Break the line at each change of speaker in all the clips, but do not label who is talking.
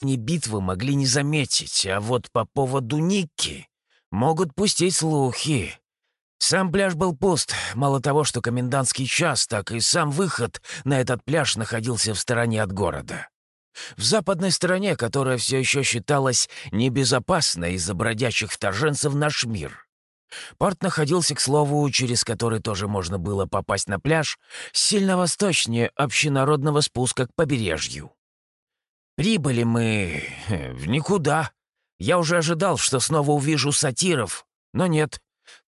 не битвы могли не заметить, а вот по поводу Никки могут пустить слухи. Сам пляж был пуст. Мало того, что комендантский час, так и сам выход на этот пляж находился в стороне от города. В западной стороне, которая все еще считалась небезопасной из-за бродячих вторженцев наш мир. Порт находился, к слову, через который тоже можно было попасть на пляж, сильно восточнее общенародного спуска к побережью. Прибыли мы э, в никуда. Я уже ожидал, что снова увижу сатиров, но нет.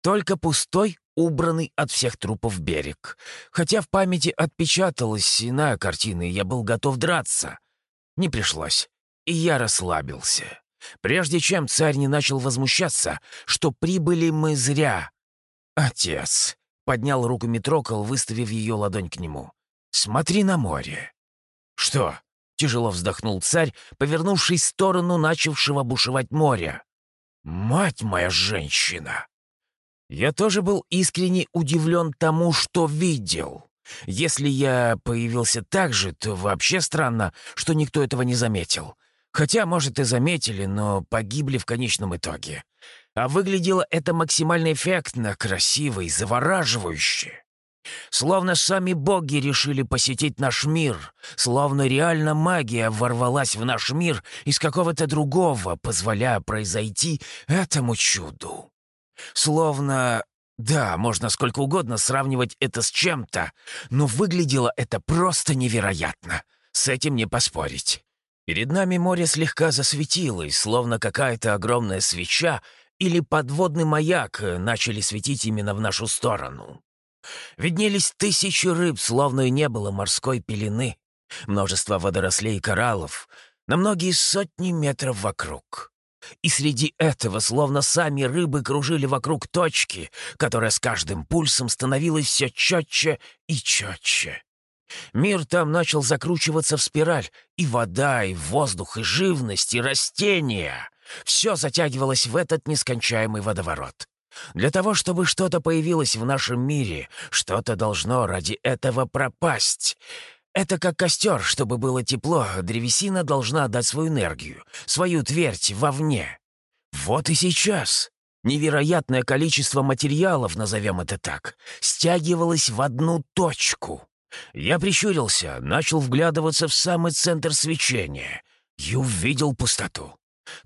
Только пустой, убранный от всех трупов берег. Хотя в памяти отпечаталась иная картина, и я был готов драться. Не пришлось, и я расслабился. Прежде чем царь не начал возмущаться, что прибыли мы зря. «Отец!» — поднял руку Митрокол, выставив ее ладонь к нему. «Смотри на море!» «Что?» — тяжело вздохнул царь, повернувшись в сторону начавшего бушевать моря. «Мать моя женщина!» Я тоже был искренне удивлен тому, что видел. Если я появился так же, то вообще странно, что никто этого не заметил. Хотя, может, и заметили, но погибли в конечном итоге. А выглядело это максимально эффектно, красиво и завораживающе. Словно сами боги решили посетить наш мир, словно реально магия ворвалась в наш мир из какого-то другого, позволяя произойти этому чуду. Словно да, можно сколько угодно сравнивать это с чем-то, но выглядело это просто невероятно. С этим не поспорить. Перед нами море слегка засветилось, словно какая-то огромная свеча или подводный маяк начали светить именно в нашу сторону. Виднелись тысячи рыб, словно и не было морской пелены. Множество водорослей и кораллов на многие сотни метров вокруг. И среди этого словно сами рыбы кружили вокруг точки, которая с каждым пульсом становилась все четче и четче. Мир там начал закручиваться в спираль, и вода, и воздух, и живность, и растения. Все затягивалось в этот нескончаемый водоворот. Для того, чтобы что-то появилось в нашем мире, что-то должно ради этого пропасть. Это как костер, чтобы было тепло, древесина должна дать свою энергию, свою твердь вовне. Вот и сейчас. Невероятное количество материалов, назовем это так, стягивалось в одну точку. Я прищурился, начал вглядываться в самый центр свечения и увидел пустоту.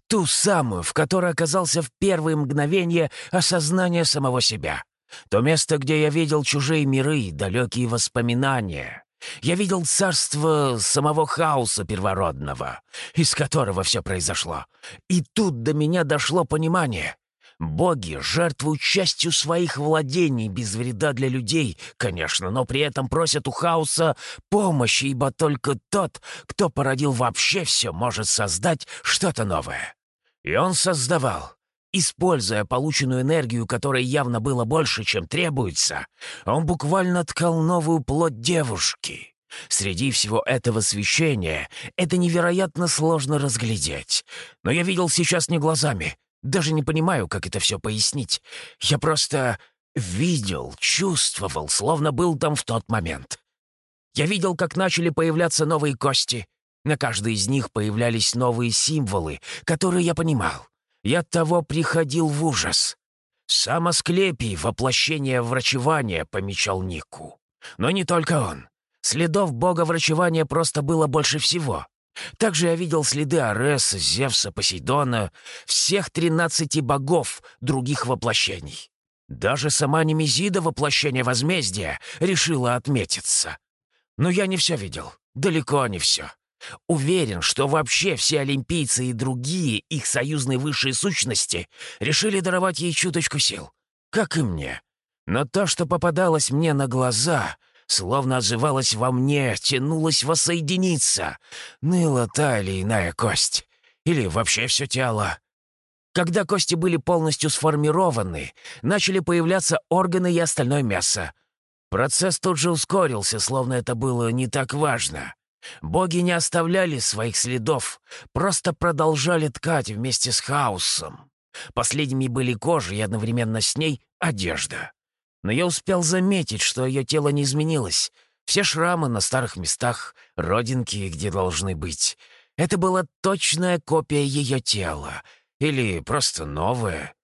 Ту самую, в которой оказался в первые мгновения осознания самого себя. То место, где я видел чужие миры, далекие воспоминания. Я видел царство самого хаоса первородного, из которого все произошло. И тут до меня дошло понимание. Боги жертвуют частью своих владений без вреда для людей, конечно, но при этом просят у хаоса помощи, ибо только тот, кто породил вообще все, может создать что-то новое. И он создавал. Используя полученную энергию, которой явно было больше, чем требуется, он буквально ткал новую плоть девушки. Среди всего этого свечения это невероятно сложно разглядеть. Но я видел сейчас не глазами. Даже не понимаю, как это все пояснить. Я просто видел, чувствовал, словно был там в тот момент. Я видел, как начали появляться новые кости. На каждой из них появлялись новые символы, которые я понимал. Я от того приходил в ужас. Сам Асклепий, воплощение врачевания, помечал Нику. Но не только он. Следов бога врачевания просто было больше всего. Также я видел следы Ареса, Зевса, Посейдона, всех тринадцати богов других воплощений. Даже сама Немезида воплощение возмездия решила отметиться. Но я не все видел, далеко не все. Уверен, что вообще все олимпийцы и другие их союзные высшие сущности решили даровать ей чуточку сил, как и мне. Но то, что попадалось мне на глаза, словно отзывалось во мне, тянулось воссоединиться. Ныла та или иная кость. Или вообще все тело. Когда кости были полностью сформированы, начали появляться органы и остальное мясо. Процесс тут же ускорился, словно это было не так важно. Боги не оставляли своих следов, просто продолжали ткать вместе с хаосом. Последними были кожа и одновременно с ней одежда. Но я успел заметить, что ее тело не изменилось. Все шрамы на старых местах, родинки, где должны быть. Это была точная копия ее тела. Или просто новая.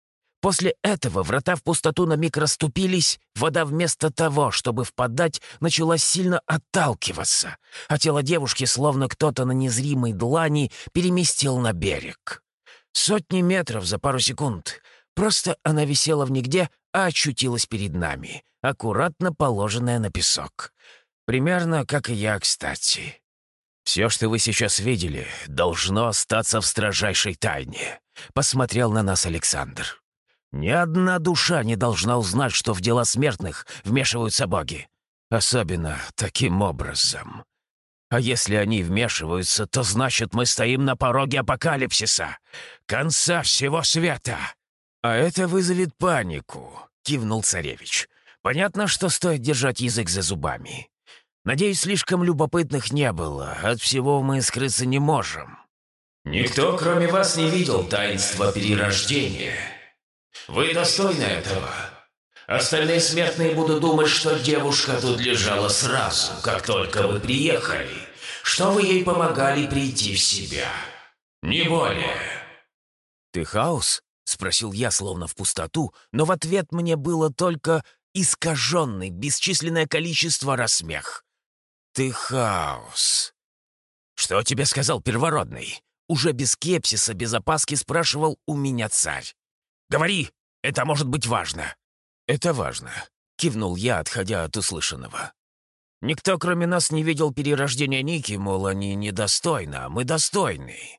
После этого врата в пустоту на миг расступились, вода вместо того, чтобы впадать, начала сильно отталкиваться, а тело девушки, словно кто-то на незримой длани, переместил на берег. Сотни метров за пару секунд. Просто она висела в нигде, а очутилась перед нами, аккуратно положенная на песок. Примерно как и я, кстати. «Все, что вы сейчас видели, должно остаться в строжайшей тайне», — посмотрел на нас Александр. Ни одна душа не должна узнать, что в дела смертных вмешиваются боги. Особенно таким образом. А если они вмешиваются, то значит мы стоим на пороге апокалипсиса, конца всего света. А это вызовет панику, кивнул царевич. Понятно, что стоит держать язык за зубами. Надеюсь, слишком любопытных не было. От всего мы скрыться не можем.
Никто, кроме вас, не видел таинства перерождения. Вы достойны этого. Остальные смертные будут думать, что девушка тут лежала сразу, как только вы приехали, что вы ей помогали прийти в себя. Не более.
«Ты хаос?» — спросил я, словно в пустоту, но в ответ мне было только искаженный, бесчисленное количество рассмех. «Ты хаос!» «Что тебе сказал первородный?» Уже без кепсиса, без опаски спрашивал у меня царь. «Говори, это может быть важно». «Это важно», — кивнул я, отходя от услышанного. «Никто, кроме нас, не видел перерождения Ники, мол, они недостойны, а мы достойны.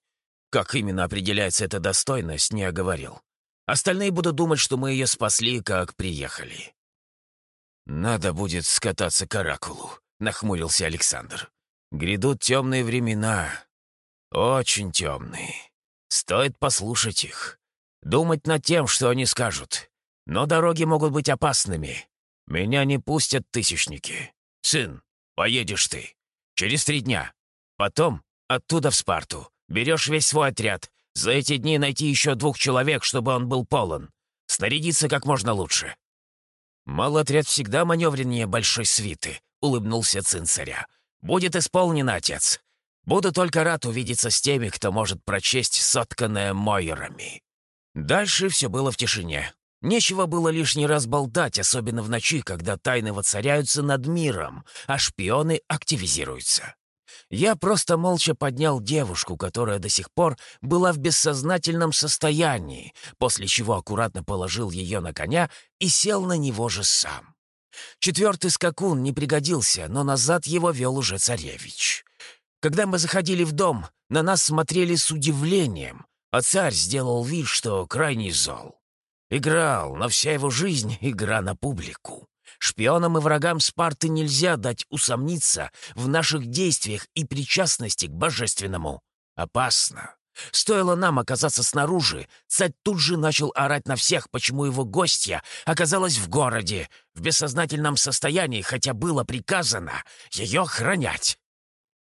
Как именно определяется эта достойность, не оговорил. Остальные будут думать, что мы ее спасли, как приехали». «Надо будет скататься к Оракулу», — нахмурился Александр. «Грядут темные времена. Очень темные. Стоит послушать их. Думать над тем, что они скажут. Но дороги могут быть опасными. Меня не пустят тысячники. Сын, поедешь ты. Через три дня. Потом оттуда в Спарту. Берешь весь свой отряд. За эти дни найти еще двух человек, чтобы он был полон. Снарядиться как можно лучше. Малый отряд всегда маневреннее большой свиты, улыбнулся сын царя. Будет исполнен, отец. Буду только рад увидеться с теми, кто может прочесть сотканное Мойерами. Дальше все было в тишине. Нечего было лишний раз болтать, особенно в ночи, когда тайны воцаряются над миром, а шпионы активизируются. Я просто молча поднял девушку, которая до сих пор была в бессознательном состоянии, после чего аккуратно положил ее на коня и сел на него же сам. Четвертый скакун не пригодился, но назад его вел уже царевич. Когда мы заходили в дом, на нас смотрели с удивлением, а царь сделал вид, что крайне зол. Играл, но вся его жизнь — игра на публику. Шпионам и врагам Спарты нельзя дать усомниться в наших действиях и причастности к божественному. Опасно. Стоило нам оказаться снаружи, царь тут же начал орать на всех, почему его гостья оказалась в городе, в бессознательном состоянии, хотя было приказано ее охранять.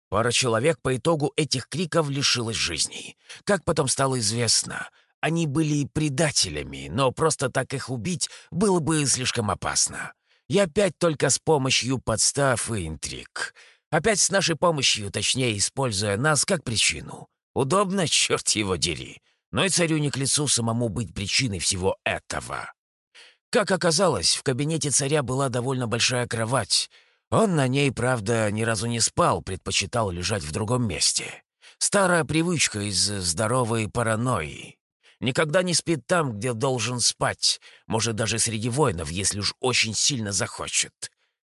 Пара человек по итогу этих криков лишилась жизней. Как потом стало известно, они были предателями, но просто так их убить было бы слишком опасно. И опять только с помощью подстав и интриг. Опять с нашей помощью, точнее, используя нас как причину. Удобно, черт его дери. Но и царю не к лицу самому быть причиной всего этого. Как оказалось, в кабинете царя была довольно большая кровать — он на ней, правда, ни разу не спал, предпочитал лежать в другом месте. Старая привычка из здоровой паранойи. Никогда не спит там, где должен спать, может, даже среди воинов, если уж очень сильно захочет.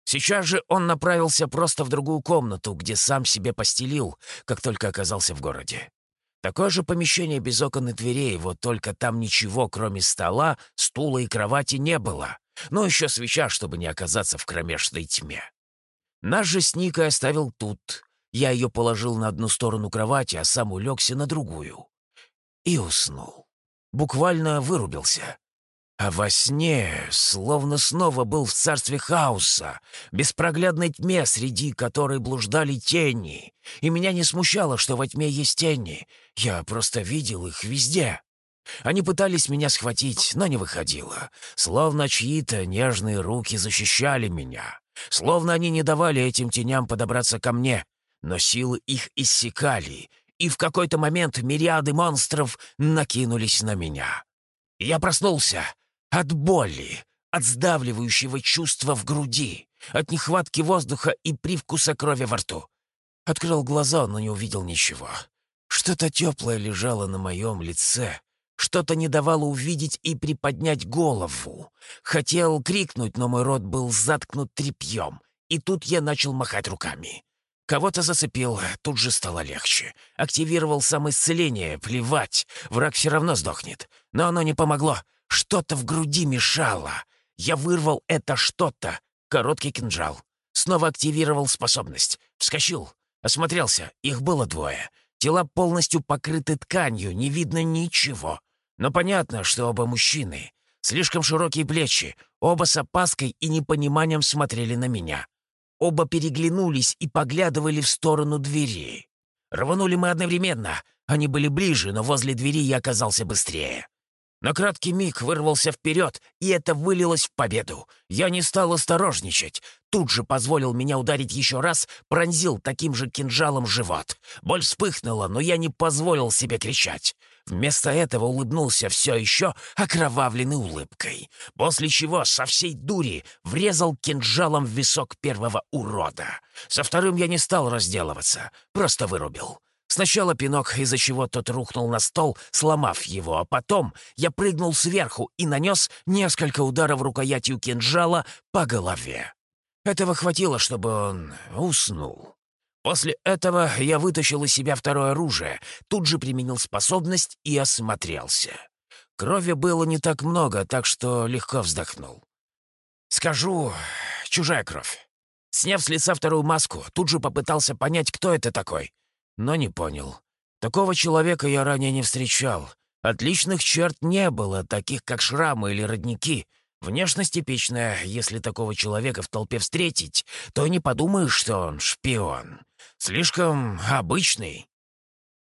Сейчас же он направился просто в другую комнату, где сам себе постелил, как только оказался в городе. Такое же помещение без окон и дверей, вот только там ничего, кроме стола, стула и кровати, не было. Ну, еще свеча, чтобы не оказаться в кромешной тьме. Нас же с Никой оставил тут. Я ее положил на одну сторону кровати, а сам улегся на другую. И уснул. Буквально вырубился. А во сне словно снова был в царстве хаоса, беспроглядной тьме, среди которой блуждали тени. И меня не смущало, что во тьме есть тени. Я просто видел их везде. Они пытались меня схватить, но не выходило. Словно чьи-то нежные руки защищали меня. Словно они не давали этим теням подобраться ко мне, но силы их иссякали, и в какой-то момент мириады монстров накинулись на меня. Я проснулся от боли, от сдавливающего чувства в груди, от нехватки воздуха и привкуса крови во рту. Открыл глаза, но не увидел ничего. Что-то теплое лежало на моем лице, что-то не давало увидеть и приподнять голову. Хотел крикнуть, но мой рот был заткнут тряпьем, и тут я начал махать руками. Кого-то зацепил, тут же стало легче. Активировал самоисцеление, плевать, враг все равно сдохнет. Но оно не помогло, что-то в груди мешало. Я вырвал это что-то, короткий кинжал. Снова активировал способность. Вскочил, осмотрелся, их было двое. Тела полностью покрыты тканью, не видно ничего. Но понятно, что оба мужчины. Слишком широкие плечи, оба с опаской и непониманием смотрели на меня. Оба переглянулись и поглядывали в сторону двери. Рванули мы одновременно. Они были ближе, но возле двери я оказался быстрее. На краткий миг вырвался вперед, и это вылилось в победу. Я не стал осторожничать. Тут же позволил меня ударить еще раз, пронзил таким же кинжалом живот. Боль вспыхнула, но я не позволил себе кричать. Вместо этого улыбнулся все еще окровавленной улыбкой, после чего со всей дури врезал кинжалом в висок первого урода. Со вторым я не стал разделываться, просто вырубил. Сначала пинок, из-за чего тот рухнул на стол, сломав его, а потом я прыгнул сверху и нанес несколько ударов рукоятью кинжала по голове. Этого хватило, чтобы он уснул. После этого я вытащил из себя второе оружие, тут же применил способность и осмотрелся. Крови было не так много, так что легко вздохнул. Скажу, чужая кровь. Сняв с лица вторую маску, тут же попытался понять, кто это такой но не понял. Такого человека я ранее не встречал. Отличных черт не было, таких как шрамы или родники. Внешность типичная. Если такого человека в толпе встретить, то не подумаешь, что он шпион. Слишком обычный.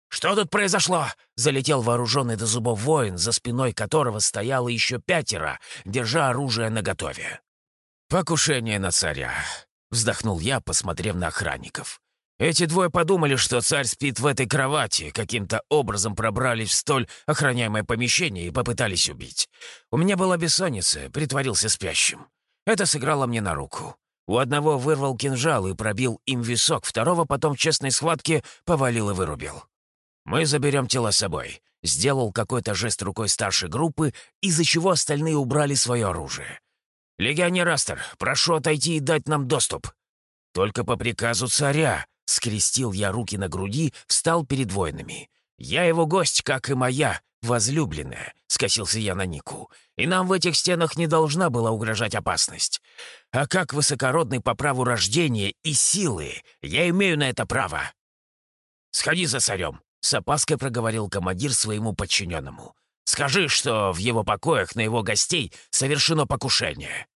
«Что тут произошло?» — залетел вооруженный до зубов воин, за спиной которого стояло еще пятеро, держа оружие наготове. «Покушение на царя», — вздохнул я, посмотрев на охранников. Эти двое подумали, что царь спит в этой кровати, каким-то образом пробрались в столь охраняемое помещение и попытались убить. У меня была бессонница, притворился спящим. Это сыграло мне на руку. У одного вырвал кинжал и пробил им висок, второго потом в честной схватке повалил и вырубил. «Мы заберем тела с собой», — сделал какой-то жест рукой старшей группы, из-за чего остальные убрали свое оружие. «Легионер Астер, прошу отойти и дать нам доступ». «Только по приказу царя», Скрестил я руки на груди, встал перед воинами. «Я его гость, как и моя, возлюбленная», — скосился я на Нику. «И нам в этих стенах не должна была угрожать опасность. А как высокородный по праву рождения и силы, я имею на это право». «Сходи за царем», — с опаской проговорил командир своему подчиненному. «Скажи, что в его покоях на его гостей совершено покушение».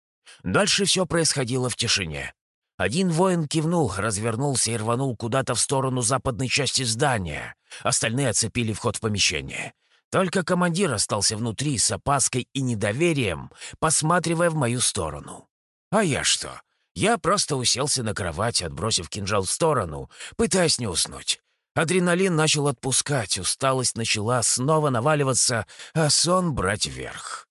Дальше все происходило в тишине. Один воин кивнул, развернулся и рванул куда-то в сторону западной части здания. Остальные оцепили вход в помещение. Только командир остался внутри с опаской и недоверием, посматривая в мою сторону. А я что? Я просто уселся на кровать, отбросив кинжал в сторону, пытаясь не уснуть. Адреналин начал отпускать, усталость начала снова наваливаться, а сон брать вверх.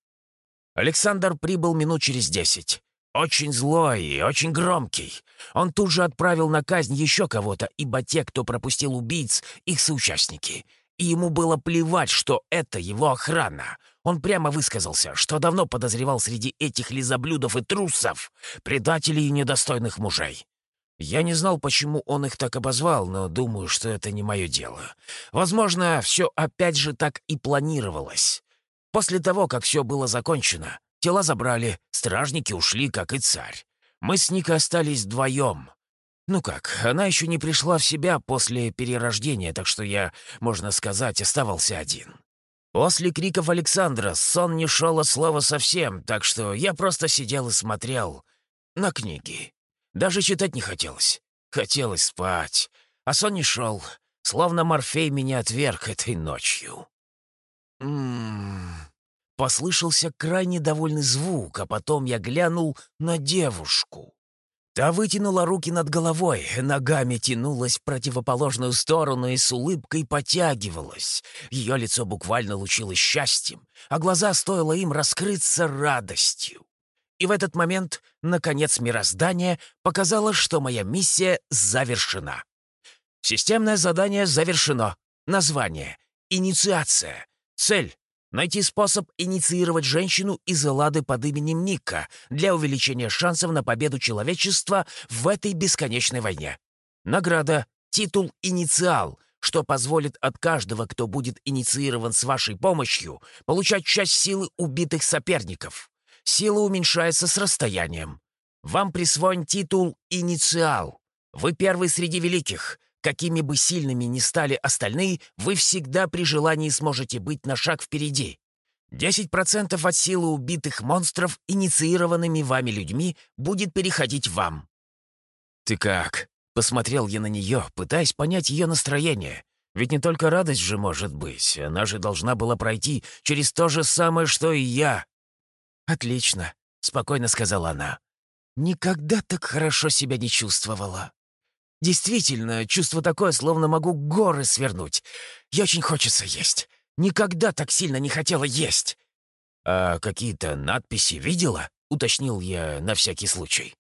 Александр прибыл минут через десять. Очень злой и очень громкий. Он тут же отправил на казнь еще кого-то, ибо те, кто пропустил убийц, их соучастники. И ему было плевать, что это его охрана. Он прямо высказался, что давно подозревал среди этих лизоблюдов и трусов предателей и недостойных мужей. Я не знал, почему он их так обозвал, но думаю, что это не мое дело. Возможно, все опять же так и планировалось. После того, как все было закончено, Тела забрали, стражники ушли, как и царь. Мы с Никой остались вдвоем. Ну как, она еще не пришла в себя после перерождения, так что я, можно сказать, оставался один. После криков Александра сон не шел от слова совсем, так что я просто сидел и смотрел на книги. Даже читать не хотелось. Хотелось спать. А сон не шел, словно Морфей меня отверг этой ночью. Ммм... Послышался крайне довольный звук, а потом я глянул на девушку. Та вытянула руки над головой, ногами тянулась в противоположную сторону и с улыбкой потягивалась. Ее лицо буквально лучилось счастьем, а глаза, стоило им раскрыться радостью. И в этот момент, наконец, мироздание показало, что моя миссия завершена. Системное задание завершено. Название. Инициация. Цель Найти способ инициировать женщину из Эллады под именем Ника для увеличения шансов на победу человечества в этой бесконечной войне. Награда — титул «Инициал», что позволит от каждого, кто будет инициирован с вашей помощью, получать часть силы убитых соперников. Сила уменьшается с расстоянием. Вам присвоен титул «Инициал». Вы первый среди великих. Какими бы сильными ни стали остальные, вы всегда при желании сможете быть на шаг впереди. 10% от силы убитых монстров, инициированными вами людьми, будет переходить вам. «Ты как?» — посмотрел я на нее, пытаясь понять ее настроение. Ведь не только радость же может быть, она же должна была пройти через то же самое, что и я. «Отлично», — спокойно сказала она. «Никогда так хорошо себя не чувствовала». Действительно, чувство такое, словно могу горы свернуть. И очень хочется есть. Никогда так сильно не хотела есть. «А какие-то надписи видела?» — уточнил я на всякий случай.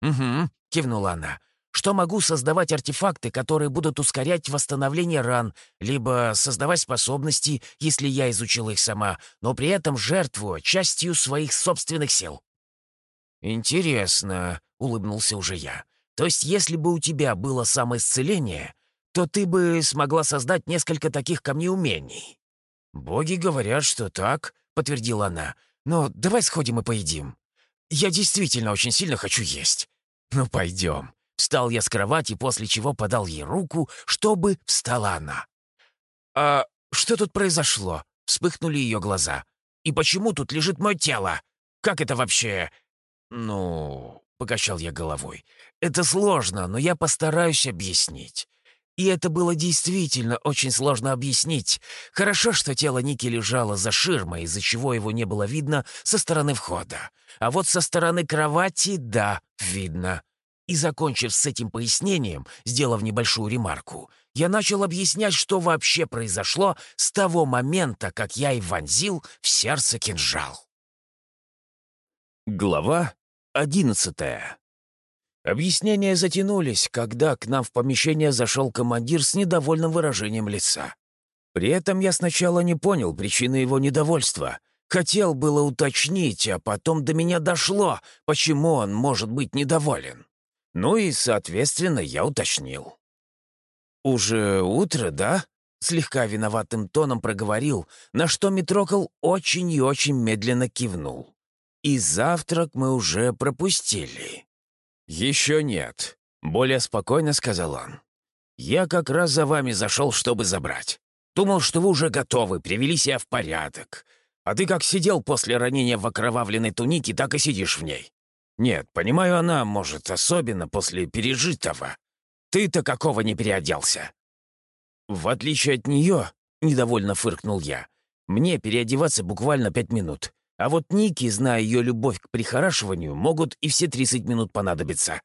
«Угу», — кивнула она. «Что могу создавать артефакты, которые будут ускорять восстановление ран, либо создавать способности, если я изучила их сама, но при этом жертвую частью своих собственных сил». «Интересно», — улыбнулся уже я. То есть, если бы у тебя было самоисцеление, то ты бы смогла создать несколько таких камней умений». «Боги говорят, что так», — подтвердила она. «Но давай сходим и поедим. Я действительно очень сильно хочу есть». «Ну, пойдем». Встал я с кровати, после чего подал ей руку, чтобы встала она. «А что тут произошло?» — вспыхнули ее глаза. «И почему тут лежит мое тело? Как это вообще...» «Ну...» — покачал я головой. Это сложно, но я постараюсь объяснить. И это было действительно очень сложно объяснить. Хорошо, что тело Ники лежало за ширмой, из-за чего его не было видно со стороны входа. А вот со стороны кровати, да, видно. И закончив с этим пояснением, сделав небольшую ремарку, я начал объяснять, что вообще произошло с того момента, как я и вонзил в сердце кинжал. Глава одиннадцатая Объяснения затянулись, когда к нам в помещение зашел командир с недовольным выражением лица. При этом я сначала не понял причины его недовольства. Хотел было уточнить, а потом до меня дошло, почему он может быть недоволен. Ну и, соответственно, я уточнил. «Уже утро, да?» — слегка виноватым тоном проговорил, на что Митрокол очень и очень медленно кивнул. «И завтрак мы уже пропустили». «Еще нет», — более спокойно сказал он. «Я как раз за вами зашел, чтобы забрать. Думал, что вы уже готовы, привели себя в порядок. А ты как сидел после ранения в окровавленной тунике, так и сидишь в ней. Нет, понимаю, она, может, особенно после пережитого. Ты-то какого не переоделся?» «В отличие от нее», — недовольно фыркнул я, «мне переодеваться буквально пять минут. А вот Ники, зная ее любовь к прихорашиванию, могут и все 30 минут понадобиться.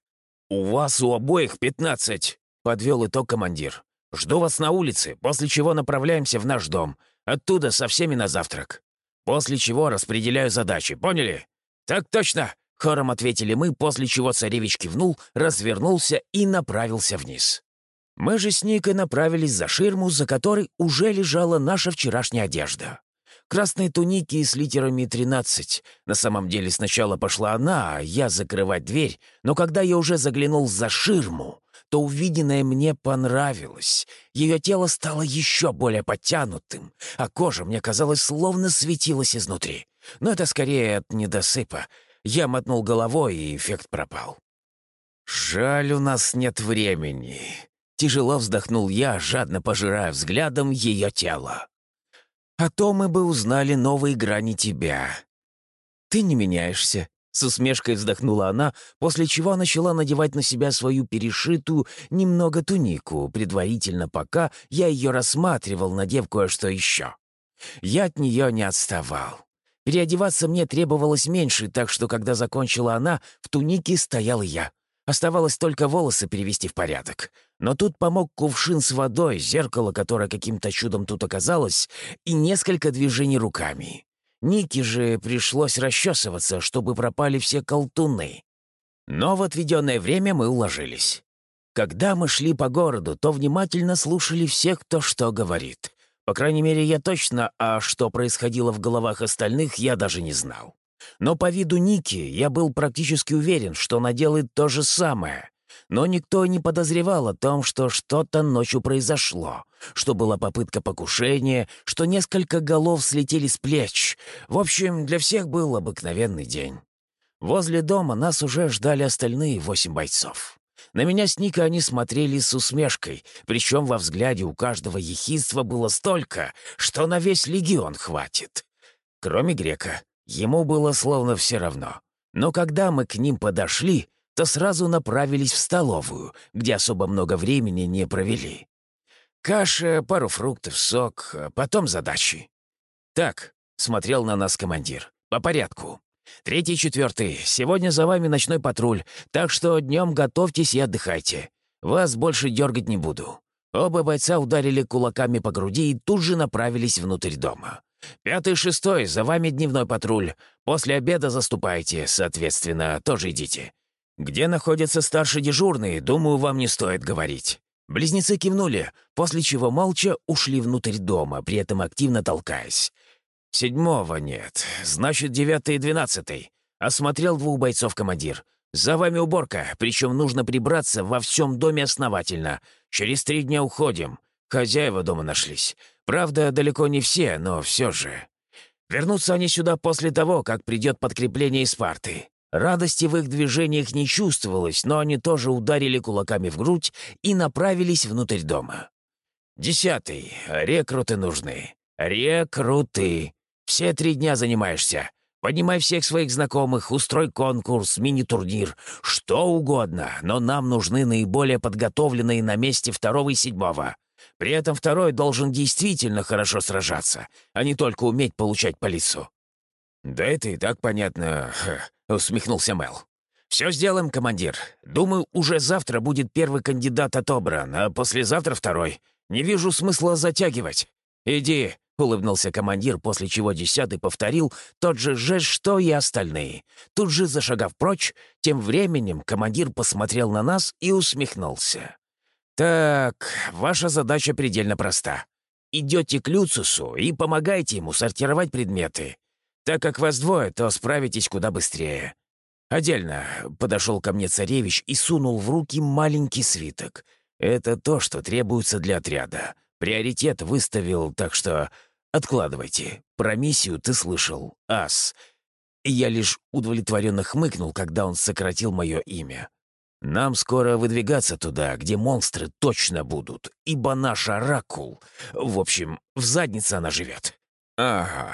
«У вас у обоих 15», — подвел итог командир. «Жду вас на улице, после чего направляемся в наш дом. Оттуда со всеми на завтрак. После чего распределяю задачи, поняли?» «Так точно!» — хором ответили мы, после чего царевич кивнул, развернулся и направился вниз. Мы же с Никой направились за ширму, за которой уже лежала наша вчерашняя одежда красной туники с литерами 13. На самом деле сначала пошла она, а я закрывать дверь, но когда я уже заглянул за ширму, то увиденное мне понравилось. Ее тело стало еще более подтянутым, а кожа, мне казалось, словно светилась изнутри. Но это скорее от недосыпа. Я мотнул головой, и эффект пропал. «Жаль, у нас нет времени», — тяжело вздохнул я, жадно пожирая взглядом ее тело. А то мы бы узнали новые грани тебя. Ты не меняешься, с усмешкой вздохнула она, после чего начала надевать на себя свою перешитую немного тунику, предварительно пока я ее рассматривал, надев кое-что еще. Я от нее не отставал. Переодеваться мне требовалось меньше, так что, когда закончила она, в тунике стоял я. Оставалось только волосы перевести в порядок. Но тут помог кувшин с водой, зеркало, которое каким-то чудом тут оказалось, и несколько движений руками. Нике же пришлось расчесываться, чтобы пропали все колтуны. Но в отведенное время мы уложились. Когда мы шли по городу, то внимательно слушали всех, кто что говорит. По крайней мере, я точно, а что происходило в головах остальных, я даже не знал. Но по виду Ники я был практически уверен, что она делает то же самое. Но никто не подозревал о том, что что-то ночью произошло, что была попытка покушения, что несколько голов слетели с плеч. В общем, для всех был обыкновенный день. Возле дома нас уже ждали остальные восемь бойцов. На меня с Ника они смотрели с усмешкой, причем во взгляде у каждого ехидства было столько, что на весь легион хватит. Кроме грека, ему было словно все равно. Но когда мы к ним подошли, то сразу направились в столовую, где особо много времени не провели. Каша, пару фруктов, сок, потом задачи. «Так», — смотрел на нас командир, — «по порядку. Третий, четвертый, сегодня за вами ночной патруль, так что днем готовьтесь и отдыхайте. Вас больше дергать не буду». Оба бойца ударили кулаками по груди и тут же направились внутрь дома. «Пятый, шестой, за вами дневной патруль. После обеда заступайте, соответственно, тоже идите. «Где находятся старший дежурный, думаю, вам не стоит говорить». Близнецы кивнули, после чего молча ушли внутрь дома, при этом активно толкаясь. «Седьмого нет, значит, девятый и двенадцатый», — осмотрел двух бойцов командир. «За вами уборка, причем нужно прибраться во всем доме основательно. Через три дня уходим. Хозяева дома нашлись. Правда, далеко не все, но все же. Вернутся они сюда после того, как придет подкрепление из парты. Радости в их движениях не чувствовалось, но они тоже ударили кулаками в грудь и направились внутрь дома. «Десятый. Рекруты нужны. Рекруты. Все три дня занимаешься. Поднимай всех своих знакомых, устрой конкурс, мини-турнир, что угодно, но нам нужны наиболее подготовленные на месте второго и седьмого. При этом второй должен действительно хорошо сражаться, а не только уметь получать по лицу». «Да это и так понятно. — усмехнулся Мел. «Все сделаем, командир. Думаю, уже завтра будет первый кандидат отобран, а послезавтра второй. Не вижу смысла затягивать. Иди», — улыбнулся командир, после чего десятый повторил тот же жест, что и остальные. Тут же зашагав прочь, тем временем командир посмотрел на нас и усмехнулся. «Так, ваша задача предельно проста. Идете к Люцису и помогайте ему сортировать предметы. Так как вас двое, то справитесь куда быстрее. Отдельно подошел ко мне царевич и сунул в руки маленький свиток. Это то, что требуется для отряда. Приоритет выставил, так что откладывайте. Про миссию ты слышал. Ас. Я лишь удовлетворенно хмыкнул, когда он сократил мое имя. Нам скоро выдвигаться туда, где монстры точно будут, ибо наш оракул... В общем, в заднице она живет. Ага,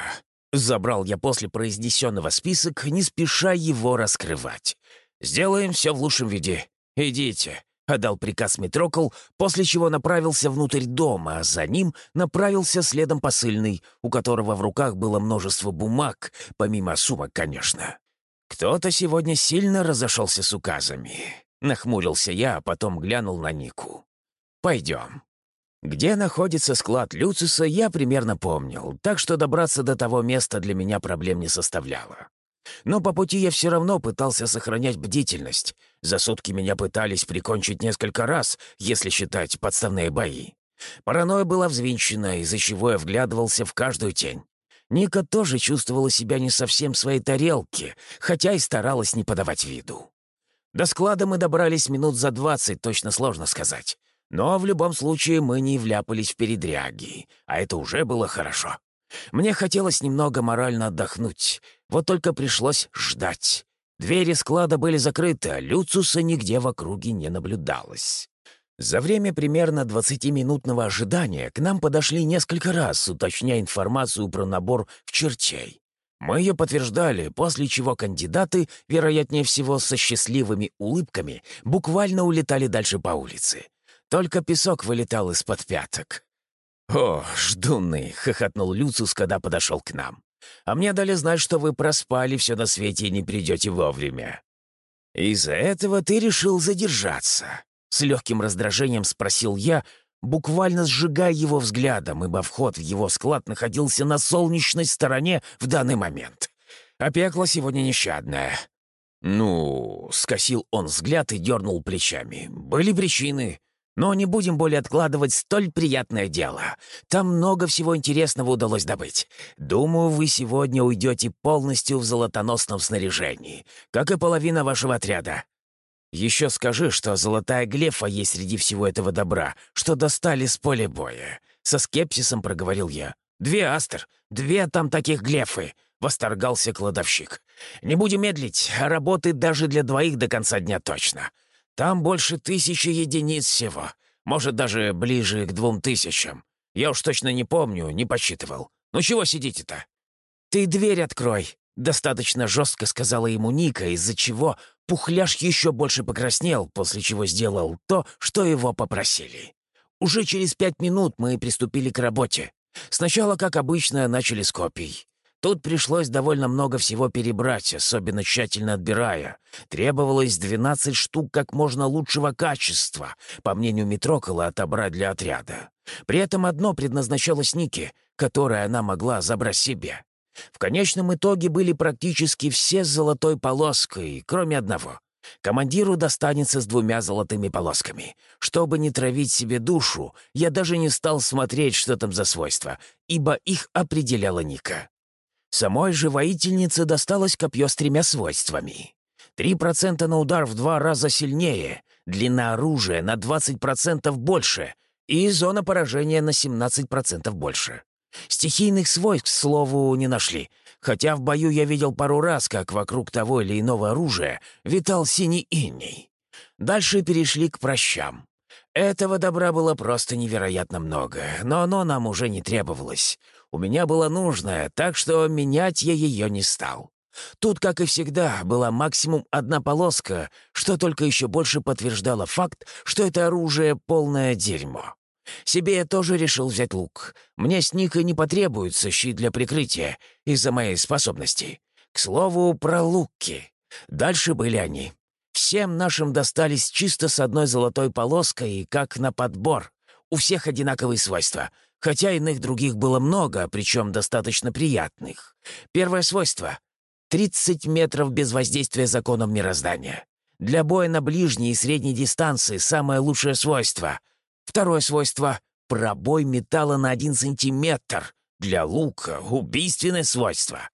Забрал я после произнесенного список, не спеша его раскрывать. «Сделаем все в лучшем виде. Идите», — отдал приказ Митрокол, после чего направился внутрь дома, а за ним направился следом посыльный, у которого в руках было множество бумаг, помимо сумок, конечно. «Кто-то сегодня сильно разошелся с указами», — нахмурился я, а потом глянул на Нику. «Пойдем». Где находится склад Люциса, я примерно помнил, так что добраться до того места для меня проблем не составляло. Но по пути я все равно пытался сохранять бдительность. За сутки меня пытались прикончить несколько раз, если считать подставные бои. Паранойя была взвинчена, из-за чего я вглядывался в каждую тень. Ника тоже чувствовала себя не совсем в своей тарелке, хотя и старалась не подавать виду. До склада мы добрались минут за двадцать, точно сложно сказать. Но в любом случае мы не вляпались в передряги, а это уже было хорошо. Мне хотелось немного морально отдохнуть, вот только пришлось ждать. Двери склада были закрыты, а Люцуса нигде в округе не наблюдалось. За время примерно 20-минутного ожидания к нам подошли несколько раз, уточняя информацию про набор в чертей. Мы ее подтверждали, после чего кандидаты, вероятнее всего со счастливыми улыбками, буквально улетали дальше по улице. Только песок вылетал из-под пяток. «О, ждунный!» — хохотнул Люцус, когда подошел к нам. «А мне дали знать, что вы проспали все на свете и не придете вовремя». «Из-за этого ты решил задержаться?» С легким раздражением спросил я, буквально сжигая его взглядом, ибо вход в его склад находился на солнечной стороне в данный момент. А сегодня нещадное. «Ну...» — скосил он взгляд и дернул плечами. «Были причины. Но не будем более откладывать столь приятное дело. Там много всего интересного удалось добыть. Думаю, вы сегодня уйдете полностью в золотоносном снаряжении, как и половина вашего отряда. Еще скажи, что золотая глефа есть среди всего этого добра, что достали с поля боя. Со скепсисом проговорил я. Две, Астер, две там таких глефы. Восторгался кладовщик. «Не будем медлить, работы даже для двоих до конца дня точно. Там больше тысячи единиц всего. Может, даже ближе к двум тысячам. Я уж точно не помню, не подсчитывал. Ну чего сидите-то?» «Ты дверь открой», — достаточно жестко сказала ему Ника, из-за чего Пухляш еще больше покраснел, после чего сделал то, что его попросили. Уже через пять минут мы приступили к работе. Сначала, как обычно, начали с копий. Тут пришлось довольно много всего перебрать, особенно тщательно отбирая. Требовалось 12 штук как можно лучшего качества, по мнению Митрокола, отобрать для отряда. При этом одно предназначалось Нике, которое она могла забрать себе. В конечном итоге были практически все с золотой полоской, кроме одного. Командиру достанется с двумя золотыми полосками. Чтобы не травить себе душу, я даже не стал смотреть, что там за свойства, ибо их определяла Ника. Самой же воительнице досталось копье с тремя свойствами. Три процента на удар в два раза сильнее, длина оружия на 20% больше и зона поражения на 17% больше. Стихийных свойств, к слову, не нашли, хотя в бою я видел пару раз, как вокруг того или иного оружия витал синий иней. Дальше перешли к прощам. Этого добра было просто невероятно много, но оно нам уже не требовалось. У меня было нужное, так что менять я ее не стал. Тут, как и всегда, была максимум одна полоска, что только еще больше подтверждало факт, что это оружие — полное дерьмо. Себе я тоже решил взять лук. Мне с Никой не потребуется щит для прикрытия из-за моей способности. К слову, про луки. Дальше были они. Всем нашим достались чисто с одной золотой полоской и как на подбор. У всех одинаковые свойства — хотя иных других было много, причем достаточно приятных. Первое свойство — 30 метров без воздействия законом мироздания. Для боя на ближней и средней дистанции самое лучшее свойство. Второе свойство — пробой металла на 1 сантиметр. Для лука — убийственное свойство.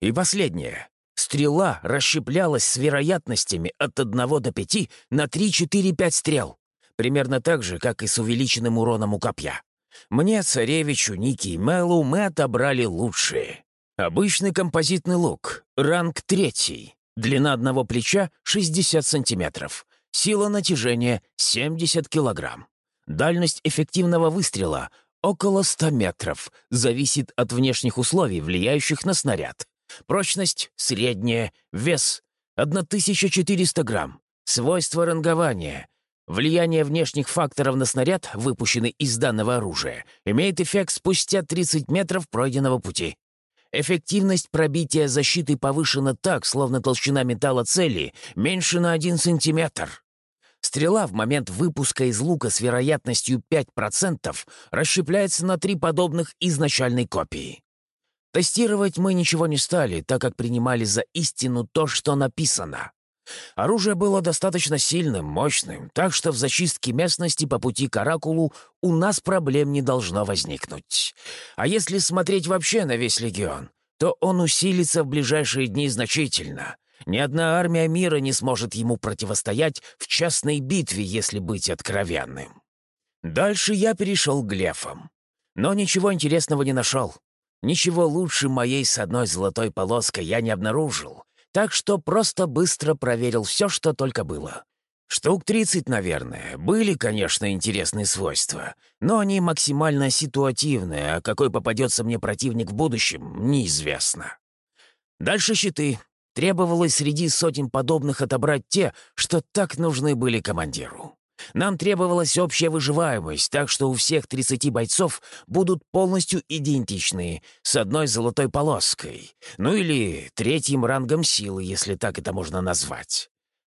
И последнее. Стрела расщеплялась с вероятностями от 1 до 5 на 3-4-5 стрел. Примерно так же, как и с увеличенным уроном у копья. Мне, царевичу, Ники и Мэлу мы отобрали лучшие. Обычный композитный лук, ранг третий, длина одного плеча 60 сантиметров, сила натяжения 70 килограмм. Дальность эффективного выстрела около 100 метров, зависит от внешних условий, влияющих на снаряд. Прочность средняя, вес 1400 грамм. Свойства рангования Влияние внешних факторов на снаряд, выпущенный из данного оружия, имеет эффект спустя 30 метров пройденного пути. Эффективность пробития защиты повышена так, словно толщина металла цели меньше на 1 сантиметр. Стрела в момент выпуска из лука с вероятностью 5% расщепляется на три подобных изначальной копии. Тестировать мы ничего не стали, так как принимали за истину то, что написано. Оружие было достаточно сильным, мощным, так что в зачистке местности по пути к Оракулу у нас проблем не должно возникнуть. А если смотреть вообще на весь легион, то он усилится в ближайшие дни значительно. Ни одна армия мира не сможет ему противостоять в частной битве, если быть откровенным. Дальше я перешел к глефам. Но ничего интересного не нашел. Ничего лучше моей с одной золотой полоской я не обнаружил, так что просто быстро проверил все, что только было. Штук 30, наверное. Были, конечно, интересные свойства, но они максимально ситуативные, а какой попадется мне противник в будущем, неизвестно. Дальше щиты. Требовалось среди сотен подобных отобрать те, что так нужны были командиру. Нам требовалась общая выживаемость, так что у всех 30 бойцов будут полностью идентичные, с одной золотой полоской. Ну или третьим рангом силы, если так это можно назвать.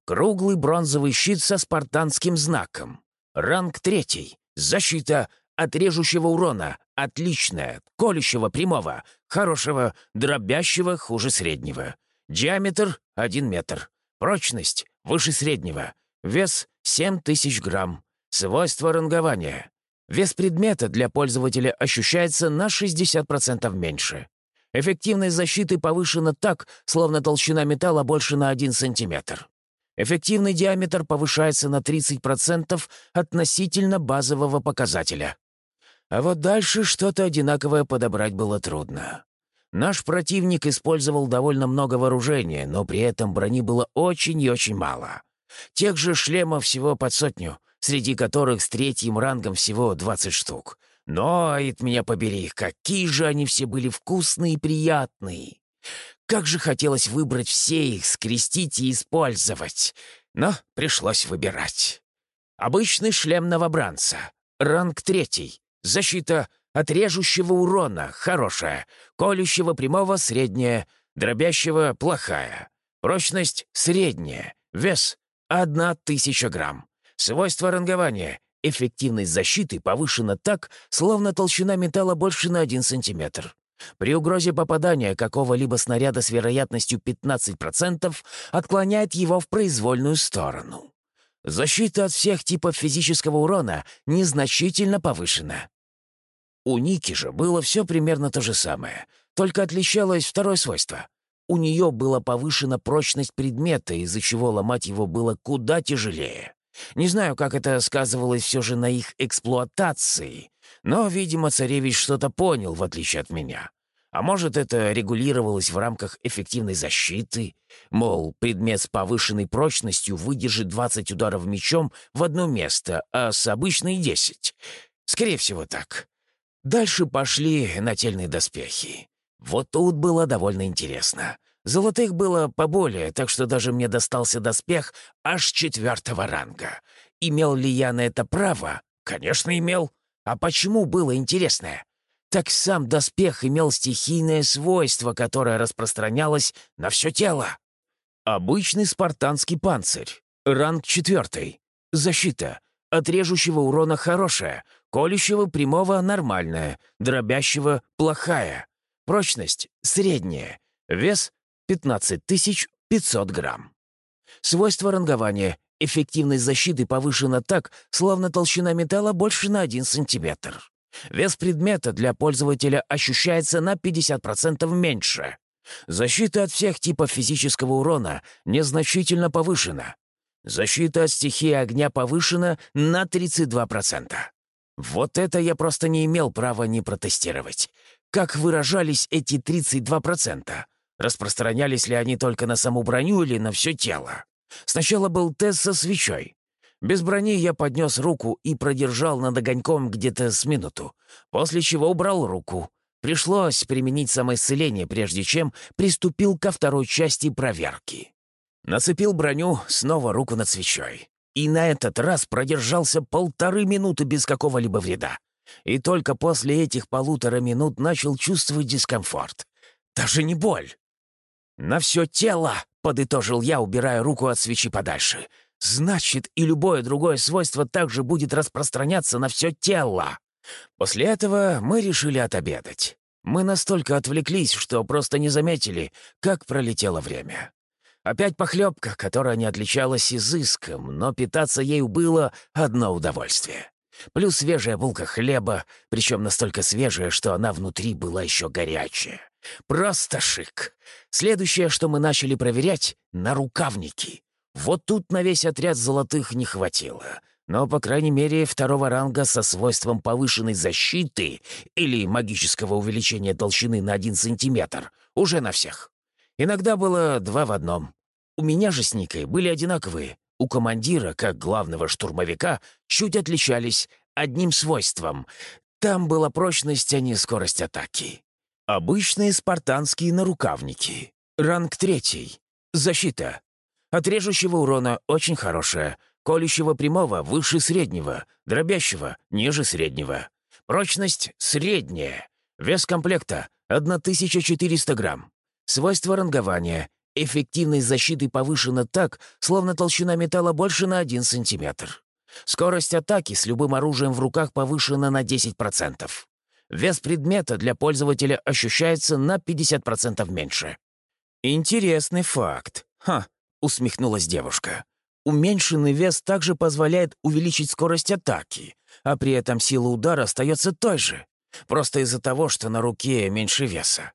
Круглый бронзовый щит со спартанским знаком. Ранг третий. Защита от режущего урона. Отличная. Колющего прямого. Хорошего. Дробящего хуже среднего. Диаметр — 1 метр. Прочность — выше среднего. Вес — 7000 грамм. Свойства рангования. Вес предмета для пользователя ощущается на 60% меньше. Эффективность защиты повышена так, словно толщина металла больше на 1 сантиметр. Эффективный диаметр повышается на 30% относительно базового показателя. А вот дальше что-то одинаковое подобрать было трудно. Наш противник использовал довольно много вооружения, но при этом брони было очень и очень мало. Тех же шлемов всего под сотню, среди которых с третьим рангом всего 20 штук. Но, ит меня побери, какие же они все были вкусные и приятные. Как же хотелось выбрать все их, скрестить и использовать. Но пришлось выбирать. Обычный шлем новобранца. Ранг третий. Защита от режущего урона хорошая. Колющего прямого средняя. Дробящего плохая. Прочность средняя. Вес одна тысяча грамм. Свойства рангования. Эффективность защиты повышена так, словно толщина металла больше на 1 сантиметр. При угрозе попадания какого-либо снаряда с вероятностью 15% отклоняет его в произвольную сторону. Защита от всех типов физического урона незначительно повышена. У Ники же было все примерно то же самое, только отличалось второе свойство. У нее была повышена прочность предмета, из-за чего ломать его было куда тяжелее. Не знаю, как это сказывалось все же на их эксплуатации, но, видимо, царевич что-то понял, в отличие от меня. А может, это регулировалось в рамках эффективной защиты? Мол, предмет с повышенной прочностью выдержит 20 ударов мечом в одно место, а с обычной — 10. Скорее всего, так. Дальше пошли нательные доспехи. Вот тут было довольно интересно. Золотых было поболее, так что даже мне достался доспех аж четвертого ранга. Имел ли я на это право? Конечно, имел. А почему было интересное? Так сам доспех имел стихийное свойство, которое распространялось на все тело. Обычный спартанский панцирь. Ранг четвертый. Защита. От режущего урона хорошая, колющего прямого нормальная, дробящего плохая. Прочность средняя. Вес 15500 грамм. Свойство рангования. Эффективность защиты повышена так, словно толщина металла больше на 1 сантиметр. Вес предмета для пользователя ощущается на 50% меньше. Защита от всех типов физического урона незначительно повышена. Защита от стихии огня повышена на 32%. Вот это я просто не имел права не протестировать. Как выражались эти 32%? Распространялись ли они только на саму броню или на все тело? Сначала был тест со свечой. Без брони я поднес руку и продержал над огоньком где-то с минуту, после чего убрал руку. Пришлось применить самоисцеление, прежде чем приступил ко второй части проверки. Нацепил броню, снова руку над свечой. И на этот раз продержался полторы минуты без какого-либо вреда. И только после этих полутора минут начал чувствовать дискомфорт. Даже не боль. «На все тело!» — подытожил я, убирая руку от свечи подальше. «Значит, и любое другое свойство также будет распространяться на все тело!» После этого мы решили отобедать. Мы настолько отвлеклись, что просто не заметили, как пролетело время. Опять похлебка, которая не отличалась изыском, но питаться ею было одно удовольствие. Плюс свежая булка хлеба, причем настолько свежая, что она внутри была еще горячая. Просто шик. Следующее, что мы начали проверять — нарукавники. Вот тут на весь отряд золотых не хватило. Но, по крайней мере, второго ранга со свойством повышенной защиты или магического увеличения толщины на один сантиметр уже на всех. Иногда было два в одном. У меня же с Никой были одинаковые. У командира, как главного штурмовика, чуть отличались одним свойством. Там была прочность, а не скорость атаки. Обычные спартанские нарукавники. Ранг третий. Защита. От режущего урона очень хорошая. Колющего прямого выше среднего. Дробящего ниже среднего. Прочность средняя. Вес комплекта 1400 грамм. Свойства рангования. Эффективность защиты повышена так, словно толщина металла больше на 1 сантиметр. Скорость атаки с любым оружием в руках повышена на 10%. Вес предмета для пользователя ощущается на 50% меньше. «Интересный факт. Ха!» — усмехнулась девушка. Уменьшенный вес также позволяет увеличить скорость атаки, а при этом сила удара остается той же, просто из-за того, что на руке меньше веса.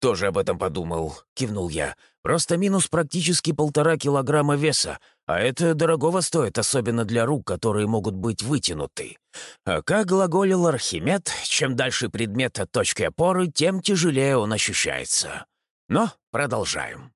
«Тоже об этом подумал», — кивнул я. «Просто минус практически полтора килограмма веса, а это дорогого стоит, особенно для рук, которые могут быть вытянуты. А как глаголил Архимед, чем дальше предмет от точки опоры, тем тяжелее он ощущается. Но продолжаем.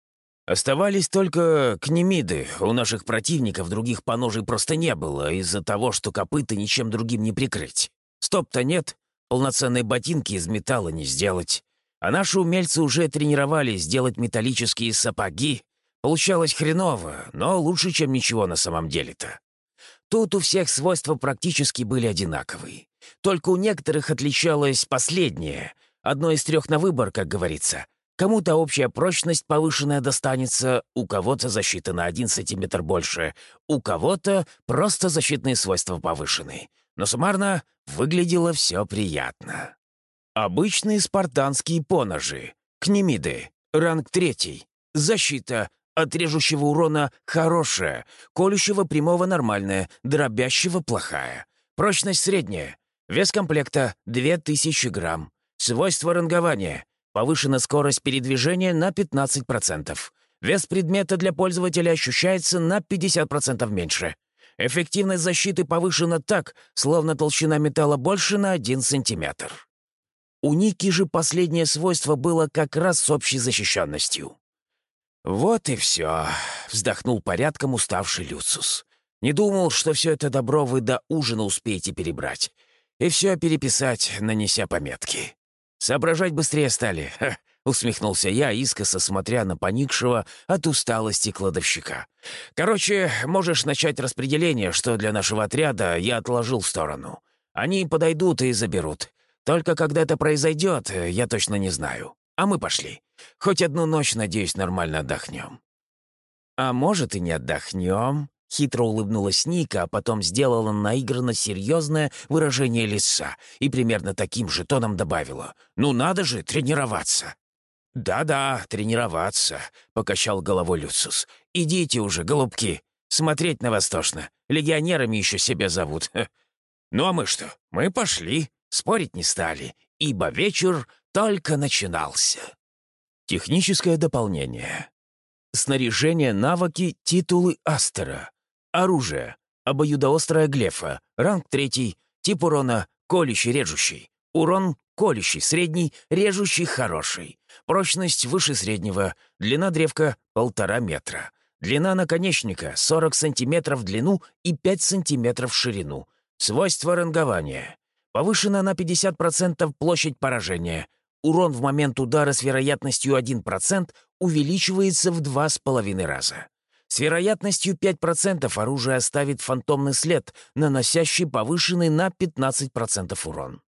Оставались только кнемиды. У наших противников других поножей просто не было, из-за того, что копыта ничем другим не прикрыть. Стоп-то нет, полноценные ботинки из металла не сделать. А наши умельцы уже тренировались сделать металлические сапоги. Получалось хреново, но лучше, чем ничего на самом деле-то. Тут у всех свойства практически были одинаковые. Только у некоторых отличалось последнее. Одно из трех на выбор, как говорится. Кому-то общая прочность повышенная достанется, у кого-то защита на один сантиметр больше, у кого-то просто защитные свойства повышены. Но суммарно выглядело все приятно. Обычные спартанские поножи, кнемиды, ранг третий, защита от режущего урона хорошая, колющего прямого нормальная, дробящего плохая. Прочность средняя, вес комплекта 2000 грамм. Свойства рангования Повышена скорость передвижения на 15%. Вес предмета для пользователя ощущается на 50% меньше. Эффективность защиты повышена так, словно толщина металла больше на 1 сантиметр. У Ники же последнее свойство было как раз с общей защищенностью. «Вот и все», — вздохнул порядком уставший Люцус. «Не думал, что все это добро вы до ужина успеете перебрать и все переписать, нанеся пометки». «Соображать быстрее стали», — усмехнулся я, искоса смотря на поникшего от усталости кладовщика. «Короче, можешь начать распределение, что для нашего отряда я отложил в сторону. Они подойдут и заберут. Только когда это произойдет, я точно не знаю. А мы пошли. Хоть одну ночь, надеюсь, нормально отдохнем». «А может, и не отдохнем», Хитро улыбнулась Ника, а потом сделала наигранно серьезное выражение лица и примерно таким же тоном добавила. «Ну надо же тренироваться!» «Да-да, тренироваться», — покачал головой Люциус. «Идите уже, голубки. Смотреть на вас тошно. Легионерами еще себя зовут. Ну а мы что? Мы пошли. Спорить не стали, ибо вечер только начинался». Техническое дополнение. Снаряжение, навыки, титулы Астера. Оружие. Обоюдоострая глефа. Ранг третий. Тип урона — колющий, режущий. Урон — колющий, средний, режущий, хороший. Прочность выше среднего. Длина древка — полтора метра. Длина наконечника — 40 сантиметров в длину и 5 сантиметров в ширину. Свойства рангования. Повышена на 50% площадь поражения. Урон в момент удара с вероятностью 1% увеличивается в 2,5 раза. С вероятностью 5% оружие оставит фантомный след, наносящий повышенный на 15% урон.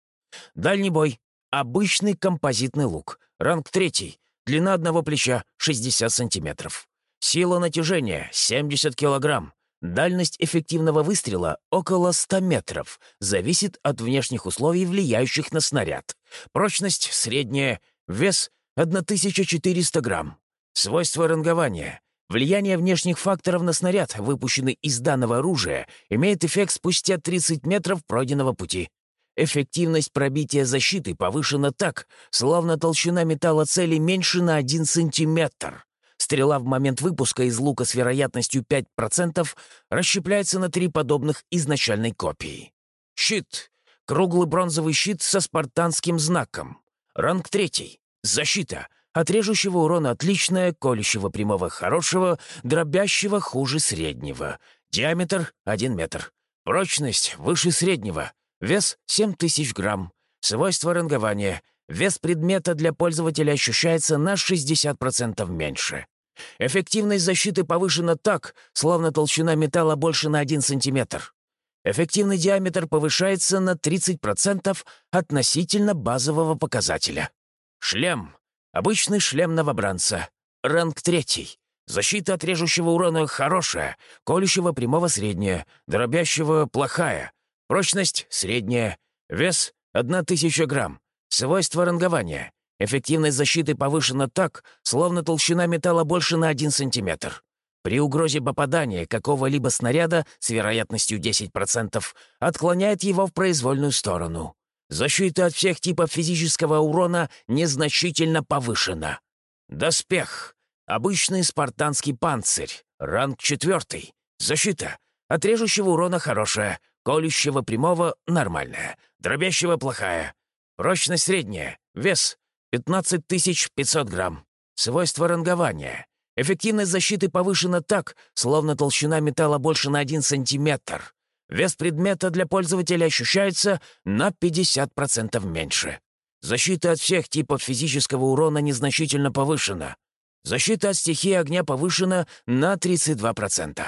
Дальний бой. Обычный композитный лук. Ранг третий. Длина одного плеча — 60 сантиметров. Сила натяжения — 70 килограмм. Дальность эффективного выстрела — около 100 метров. Зависит от внешних условий, влияющих на снаряд. Прочность — средняя. Вес — 1400 грамм. Свойства рангования. Влияние внешних факторов на снаряд, выпущенный из данного оружия, имеет эффект спустя 30 метров пройденного пути. Эффективность пробития защиты повышена так, словно толщина металла цели меньше на 1 сантиметр. Стрела в момент выпуска из лука с вероятностью 5% расщепляется на три подобных изначальной копии. Щит. Круглый бронзовый щит со спартанским знаком. Ранг третий. Защита. От режущего урона отличное, колющего прямого хорошего, дробящего хуже среднего. Диаметр — 1 метр. Прочность выше среднего. Вес — 7000 грамм. Свойства рангования. Вес предмета для пользователя ощущается на 60% меньше. Эффективность защиты повышена так, словно толщина металла больше на 1 сантиметр. Эффективный диаметр повышается на 30% относительно базового показателя. Шлем Обычный шлем новобранца. ранг третий. Защита от режущего урона хорошая, колющего прямого средняя, дробящего плохая. Прочность средняя, вес — 1000 грамм. Свойства рангования. Эффективность защиты повышена так, словно толщина металла больше на 1 сантиметр. При угрозе попадания какого-либо снаряда с вероятностью 10% отклоняет его в произвольную сторону. Защита от всех типов физического урона незначительно повышена. Доспех. Обычный спартанский панцирь. Ранг четвертый. Защита. От режущего урона хорошая, колющего прямого — нормальная, дробящего — плохая. Прочность средняя. Вес — 15500 грамм. Свойства рангования. Эффективность защиты повышена так, словно толщина металла больше на 1 сантиметр. Вес предмета для пользователя ощущается на 50% меньше. Защита от всех типов физического урона незначительно повышена. Защита от стихии огня повышена на 32%.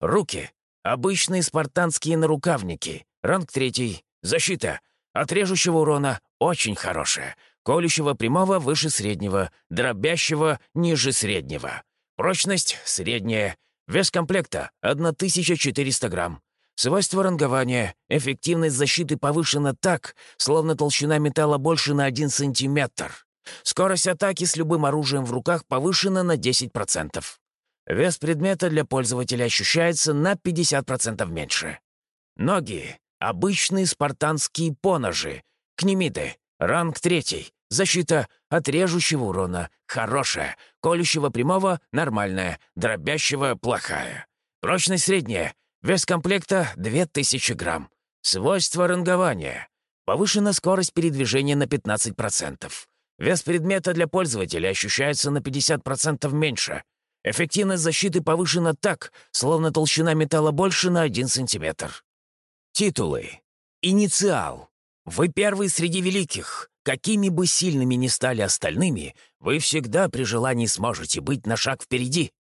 Руки. Обычные спартанские нарукавники. Ранг третий. Защита. От режущего урона очень хорошая. Колющего прямого выше среднего, дробящего ниже среднего. Прочность средняя. Вес комплекта 1400 грамм. Свойства рангования. Эффективность защиты повышена так, словно толщина металла больше на 1 сантиметр. Скорость атаки с любым оружием в руках повышена на 10%. Вес предмета для пользователя ощущается на 50% меньше. Ноги. Обычные спартанские поножи. Кнемиды. Ранг третий. Защита от режущего урона хорошая, колющего прямого нормальная, дробящего плохая. Прочность средняя. Вес комплекта 2000 грамм. Свойства рангования. Повышена скорость передвижения на 15%. Вес предмета для пользователя ощущается на 50% меньше. Эффективность защиты повышена так, словно толщина металла больше на 1 сантиметр. Титулы. Инициал. Вы первый среди великих. Какими бы сильными ни стали остальными, вы всегда при желании сможете быть на шаг впереди.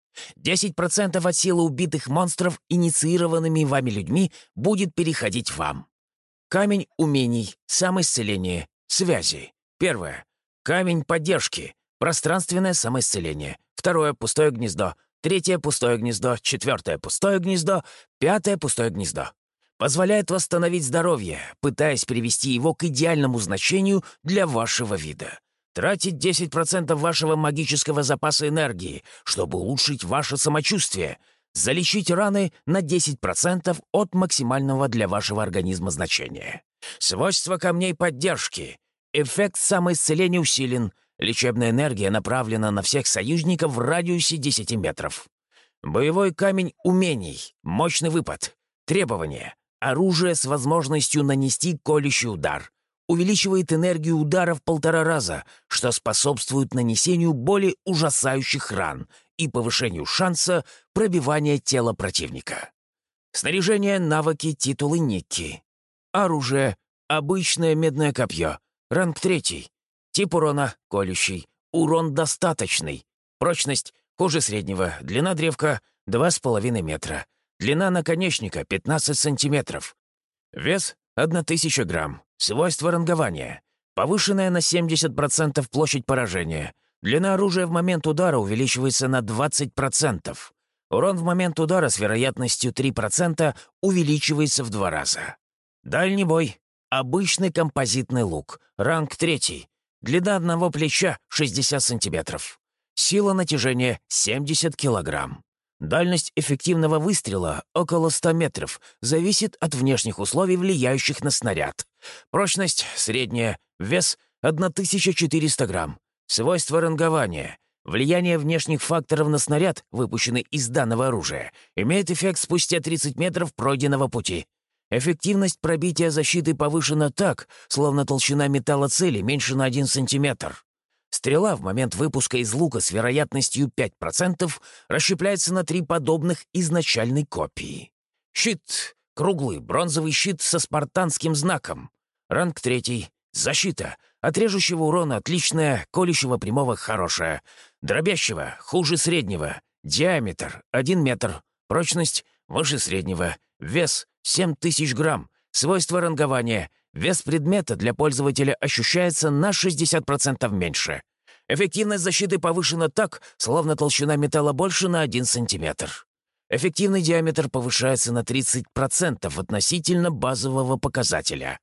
10% от силы убитых монстров, инициированными вами людьми, будет переходить вам. Камень умений, самоисцеление, связи. Первое. Камень поддержки, пространственное самоисцеление. Второе — пустое гнездо. Третье — пустое гнездо. Четвертое — пустое гнездо. Пятое — пустое гнездо позволяет восстановить здоровье, пытаясь привести его к идеальному значению для вашего вида. Тратить 10% вашего магического запаса энергии, чтобы улучшить ваше самочувствие. Залечить раны на 10% от максимального для вашего организма значения. Свойства камней поддержки. Эффект самоисцеления усилен. Лечебная энергия направлена на всех союзников в радиусе 10 метров. Боевой камень умений. Мощный выпад. Требования. Оружие с возможностью нанести колющий удар. Увеличивает энергию удара в полтора раза, что способствует нанесению более ужасающих ран и повышению шанса пробивания тела противника. Снаряжение, навыки, титулы Никки. Оружие. Обычное медное копье. Ранг третий. Тип урона — колющий. Урон достаточный. Прочность — хуже среднего. Длина древка — 2,5 метра. Длина наконечника — 15 сантиметров. Вес — 1000 грамм. Свойства рангования. Повышенная на 70% площадь поражения. Длина оружия в момент удара увеличивается на 20%. Урон в момент удара с вероятностью 3% увеличивается в два раза. Дальний бой. Обычный композитный лук. Ранг третий. Длина одного плеча — 60 сантиметров. Сила натяжения — 70 килограмм. Дальность эффективного выстрела — около 100 метров, зависит от внешних условий, влияющих на снаряд. Прочность — средняя, вес — 1400 грамм. Свойства рангования. Влияние внешних факторов на снаряд, выпущенный из данного оружия, имеет эффект спустя 30 метров пройденного пути. Эффективность пробития защиты повышена так, словно толщина металла цели меньше на 1 сантиметр. Стрела в момент выпуска из лука с вероятностью 5% расщепляется на три подобных изначальной копии. Щит. Круглый бронзовый щит со спартанским знаком. Ранг третий. Защита. От режущего урона отличная, колющего прямого хорошая. Дробящего хуже среднего. Диаметр 1 метр. Прочность выше среднего. Вес 7000 грамм. Свойства рангования — Вес предмета для пользователя ощущается на 60% меньше. Эффективность защиты повышена так, словно толщина металла больше на 1 сантиметр. Эффективный диаметр повышается на 30% относительно базового показателя.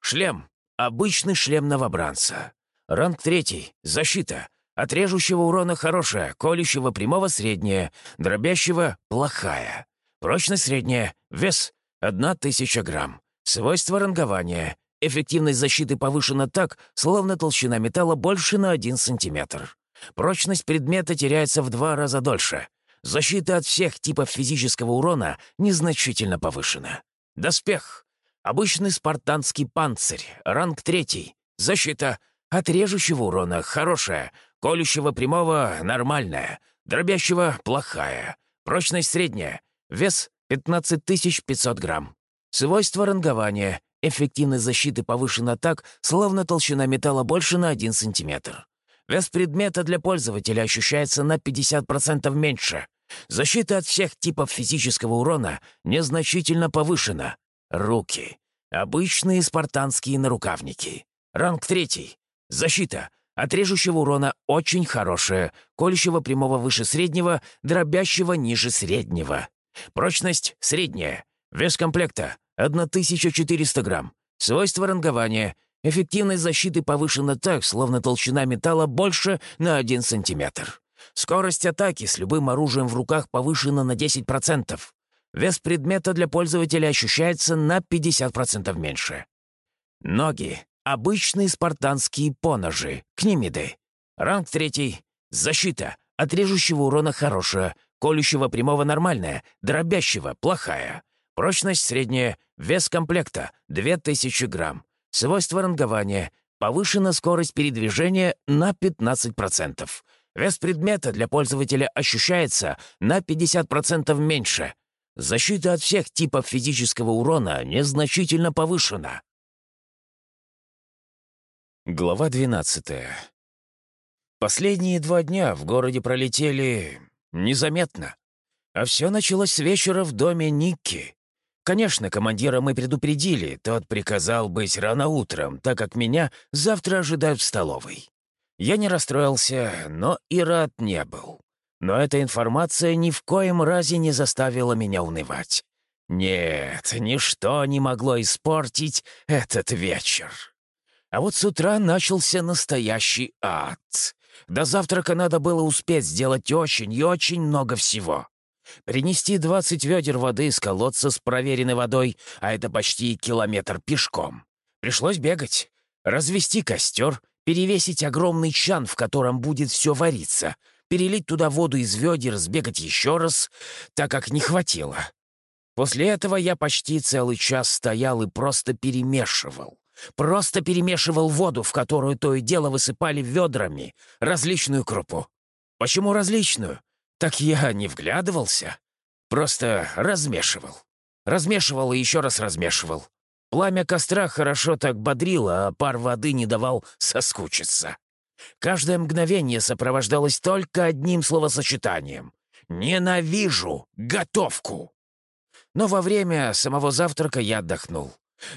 Шлем. Обычный шлем новобранца. Ранг третий. Защита. От режущего урона хорошая, колющего прямого средняя, дробящего плохая. Прочность средняя, вес 1000 грамм. Свойства рангования. Эффективность защиты повышена так, словно толщина металла больше на 1 сантиметр. Прочность предмета теряется в два раза дольше. Защита от всех типов физического урона незначительно повышена. Доспех. Обычный спартанский панцирь, ранг третий. Защита от режущего урона хорошая, колющего прямого нормальная, дробящего плохая. Прочность средняя. Вес 15500 грамм. Свойства рангования. Эффективность защиты повышена так, словно толщина металла больше на 1 сантиметр. Вес предмета для пользователя ощущается на 50% меньше. Защита от всех типов физического урона незначительно повышена. Руки. Обычные спартанские нарукавники. Ранг третий. Защита. От режущего урона очень хорошая, колющего прямого выше среднего, дробящего ниже среднего. Прочность средняя. Вес комплекта 1400 грамм. Свойства рангования — Эффективность защиты повышена так, словно толщина металла больше на 1 сантиметр. Скорость атаки с любым оружием в руках повышена на 10%. Вес предмета для пользователя ощущается на 50% меньше. Ноги. Обычные спартанские поножи, книмиды. Ранг третий. Защита. От режущего урона хорошая, колющего прямого нормальная, дробящего плохая. Прочность средняя, вес комплекта 2000 грамм. Свойства рангования. Повышена скорость передвижения на 15%. Вес предмета для пользователя ощущается на 50% меньше. Защита от всех типов физического урона незначительно повышена. Глава 12. Последние два дня в городе пролетели незаметно. А все началось с вечера в доме Никки. Конечно, командира мы предупредили, тот приказал быть рано утром, так как меня завтра ожидают в столовой. Я не расстроился, но и рад не был. Но эта информация ни в коем разе не заставила меня унывать. Нет, ничто не могло испортить этот вечер. А вот с утра начался настоящий ад. До завтрака надо было успеть сделать очень и очень много всего. Принести 20 ведер воды из колодца с проверенной водой, а это почти километр пешком. Пришлось бегать, развести костер, перевесить огромный чан, в котором будет все вариться, перелить туда воду из ведер, сбегать еще раз, так как не хватило. После этого я почти целый час стоял и просто перемешивал. Просто перемешивал воду, в которую то и дело высыпали ведрами, различную крупу. Почему различную? Так я не вглядывался. Просто размешивал. Размешивал и еще раз размешивал. Пламя костра хорошо так бодрило, а пар воды не давал соскучиться. Каждое мгновение сопровождалось только одним словосочетанием. «Ненавижу готовку!» Но во время самого завтрака я отдохнул.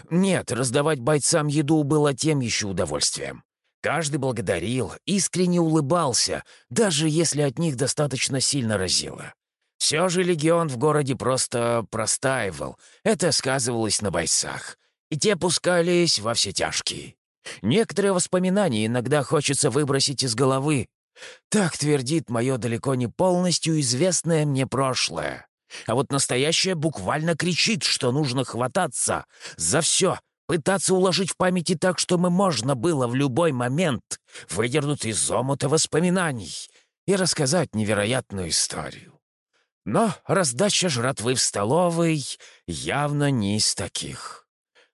Нет, раздавать бойцам еду было тем еще удовольствием. Каждый благодарил, искренне улыбался, даже если от них достаточно сильно разило. Все же легион в городе просто простаивал. Это сказывалось на бойцах. И те пускались во все тяжкие. Некоторые воспоминания иногда хочется выбросить из головы. Так твердит мое далеко не полностью известное мне прошлое. А вот настоящее буквально кричит, что нужно хвататься за все, пытаться уложить в памяти так, чтобы можно было в любой момент выдернуть из омута воспоминаний и рассказать невероятную историю. Но раздача жратвы в столовой явно не из таких.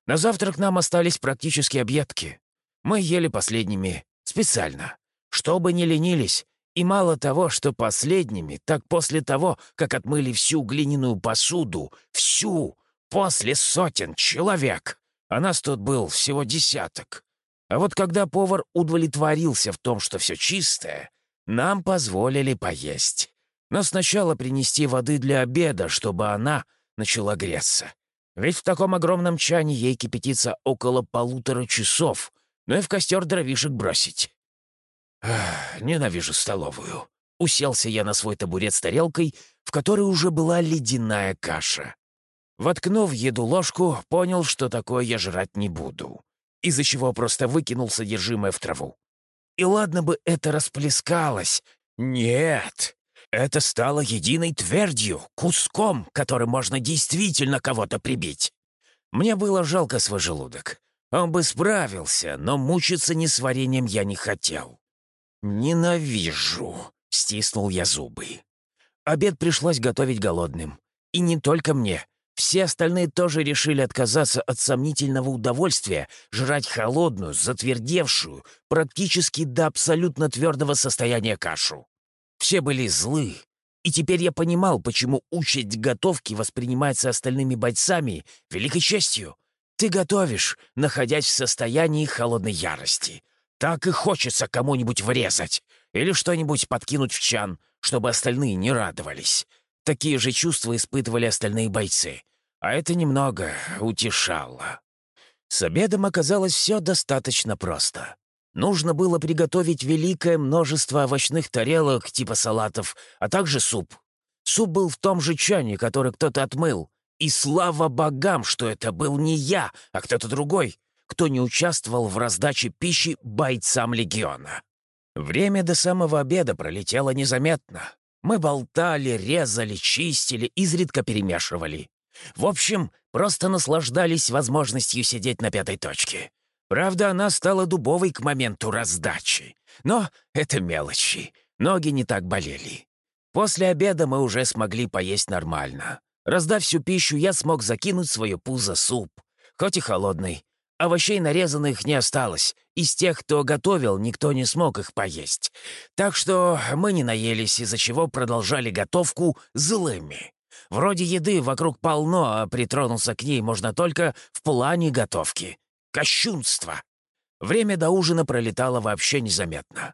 На завтрак нам остались практически объедки. Мы ели последними специально, чтобы не ленились, и мало того, что последними, так после того, как отмыли всю глиняную посуду, всю, после сотен человек, а нас тут был всего десяток. А вот когда повар удовлетворился в том, что все чистое, нам позволили поесть. Но сначала принести воды для обеда, чтобы она начала греться. Ведь в таком огромном чане ей кипятится около полутора часов, ну и в костер дровишек бросить. Ненавижу столовую. Уселся я на свой табурет с тарелкой, в которой уже была ледяная каша. Воткнув еду ложку, понял, что такое я жрать не буду, из-за чего просто выкинул содержимое в траву. И ладно бы это расплескалось. Нет, это стало единой твердью, куском, которым можно действительно кого-то прибить. Мне было жалко свой желудок. Он бы справился, но мучиться несварением я не хотел. «Ненавижу», — стиснул я зубы. Обед пришлось готовить голодным. И не только мне. Все остальные тоже решили отказаться от сомнительного удовольствия жрать холодную, затвердевшую, практически до абсолютно твердого состояния кашу. Все были злы, и теперь я понимал, почему участь готовки воспринимается остальными бойцами великой честью. Ты готовишь, находясь в состоянии холодной ярости. Так и хочется кому-нибудь врезать или что-нибудь подкинуть в чан, чтобы остальные не радовались. Такие же чувства испытывали остальные бойцы. А это немного утешало. С обедом оказалось все достаточно просто. Нужно было приготовить великое множество овощных тарелок типа салатов, а также суп. Суп был в том же чане, который кто-то отмыл. И слава богам, что это был не я, а кто-то другой, кто не участвовал в раздаче пищи бойцам легиона. Время до самого обеда пролетело незаметно. Мы болтали, резали, чистили, изредка перемешивали. В общем, просто наслаждались возможностью сидеть на пятой точке. Правда, она стала дубовой к моменту раздачи. Но это мелочи. Ноги не так болели. После обеда мы уже смогли поесть нормально. Раздав всю пищу, я смог закинуть свое пузо суп. Хоть и холодный. Овощей нарезанных не осталось. Из тех, кто готовил, никто не смог их поесть. Так что мы не наелись, из-за чего продолжали готовку злыми. Вроде еды вокруг полно, а притронуться к ней можно только в плане готовки. Кощунство. Время до ужина пролетало вообще незаметно.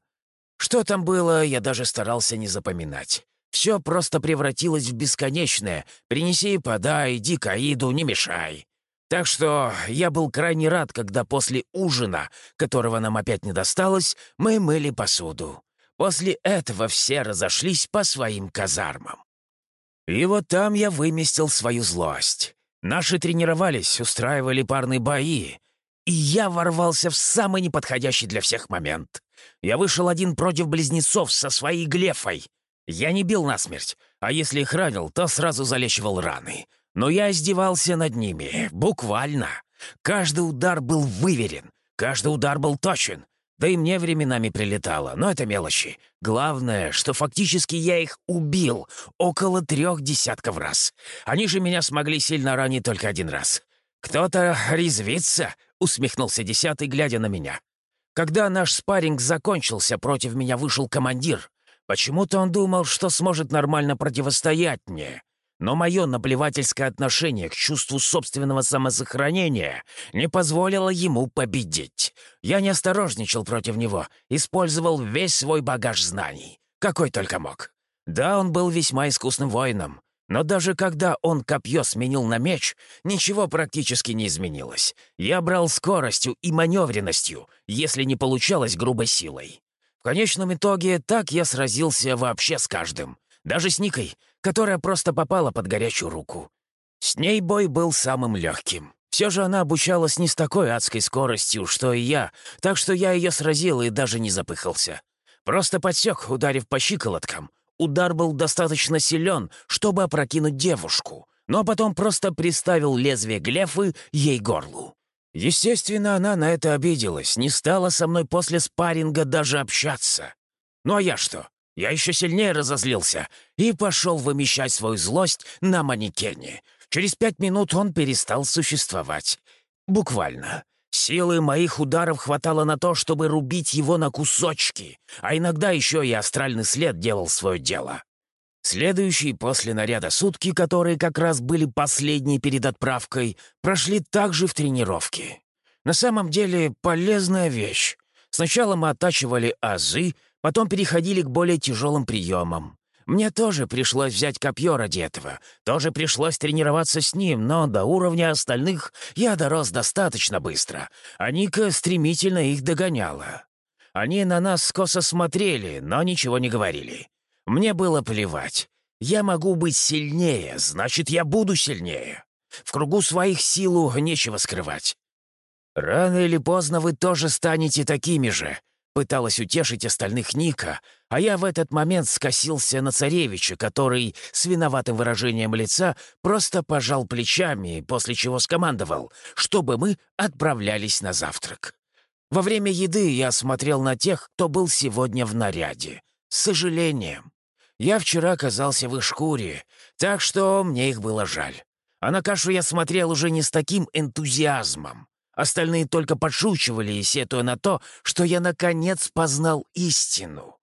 Что там было, я даже старался не запоминать. Все просто превратилось в бесконечное. Принеси, подай, иди к Аиду, не мешай. Так что я был крайне рад, когда после ужина, которого нам опять не досталось, мы мыли посуду. После этого все разошлись по своим казармам. И вот там я выместил свою злость. Наши тренировались, устраивали парные бои. И я ворвался в самый неподходящий для всех момент. Я вышел один против близнецов со своей глефой. Я не бил насмерть, а если их ранил, то сразу залечивал раны. Но я издевался над ними, буквально. Каждый удар был выверен, каждый удар был точен. Да и мне временами прилетало, но это мелочи. Главное, что фактически я их убил около трех десятков раз. Они же меня смогли сильно ранить только один раз. «Кто-то резвится?» — усмехнулся десятый, глядя на меня. Когда наш спарринг закончился, против меня вышел командир. Почему-то он думал, что сможет нормально противостоять мне. Но мое наплевательское отношение к чувству собственного самосохранения не позволило ему победить. Я не осторожничал против него, использовал весь свой багаж знаний, какой только мог. Да, он был весьма искусным воином, но даже когда он копье сменил на меч, ничего практически не изменилось. Я брал скоростью и маневренностью, если не получалось грубой силой. В конечном итоге так я сразился вообще с каждым. Даже с Никой, которая просто попала под горячую руку. С ней бой был самым легким. Все же она обучалась не с такой адской скоростью, что и я, так что я ее сразил и даже не запыхался. Просто подсек, ударив по щиколоткам. Удар был достаточно силен, чтобы опрокинуть девушку, но потом просто приставил лезвие глефы ей горлу. Естественно, она на это обиделась, не стала со мной после спарринга даже общаться. Ну а я что? Я еще сильнее разозлился и пошел вымещать свою злость на манекене. Через пять минут он перестал существовать. Буквально. Силы моих ударов хватало на то, чтобы рубить его на кусочки, а иногда еще и астральный след делал свое дело. Следующие после наряда сутки, которые как раз были последние перед отправкой, прошли также в тренировке. На самом деле полезная вещь. Сначала мы оттачивали азы, потом переходили к более тяжелым приемам. Мне тоже пришлось взять копье ради этого, тоже пришлось тренироваться с ним, но до уровня остальных я дорос достаточно быстро, а Ника стремительно их догоняла. Они на нас скосо смотрели, но ничего не говорили. Мне было плевать. Я могу быть сильнее, значит, я буду сильнее. В кругу своих силу нечего скрывать. Рано или поздно вы тоже станете такими же. Пыталась утешить остальных Ника, а я в этот момент скосился на царевича, который с виноватым выражением лица просто пожал плечами, после чего скомандовал, чтобы мы отправлялись на завтрак. Во время еды я смотрел на тех, кто был сегодня в наряде. С сожалением. Я вчера оказался в их шкуре, так что мне их было жаль. А на кашу я смотрел уже не с таким энтузиазмом. Остальные только подшучивали, сетуя на то, что я наконец познал истину.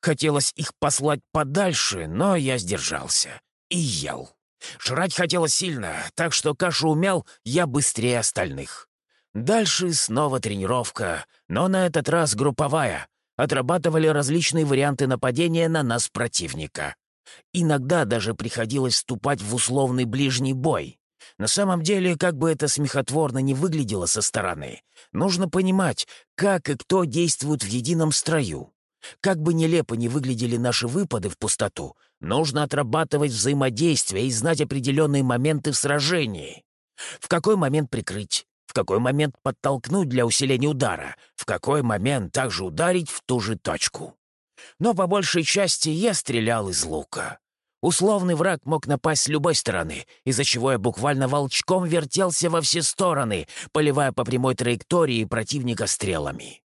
Хотелось их послать подальше, но я сдержался и ел. Жрать хотелось сильно, так что кашу умял я быстрее остальных. Дальше снова тренировка, но на этот раз групповая. Отрабатывали различные варианты нападения на нас противника. Иногда даже приходилось вступать в условный ближний бой. На самом деле, как бы это смехотворно не выглядело со стороны, нужно понимать, как и кто действует в едином строю. Как бы нелепо не выглядели наши выпады в пустоту, нужно отрабатывать взаимодействие и знать определенные моменты в сражении. В какой момент прикрыть, в какой момент подтолкнуть для усиления удара, в какой момент также ударить в ту же точку. Но по большей части я стрелял из лука. Условный враг мог напасть с любой стороны, из-за чего я буквально волчком вертелся во все стороны, поливая по прямой траектории противника стрелами.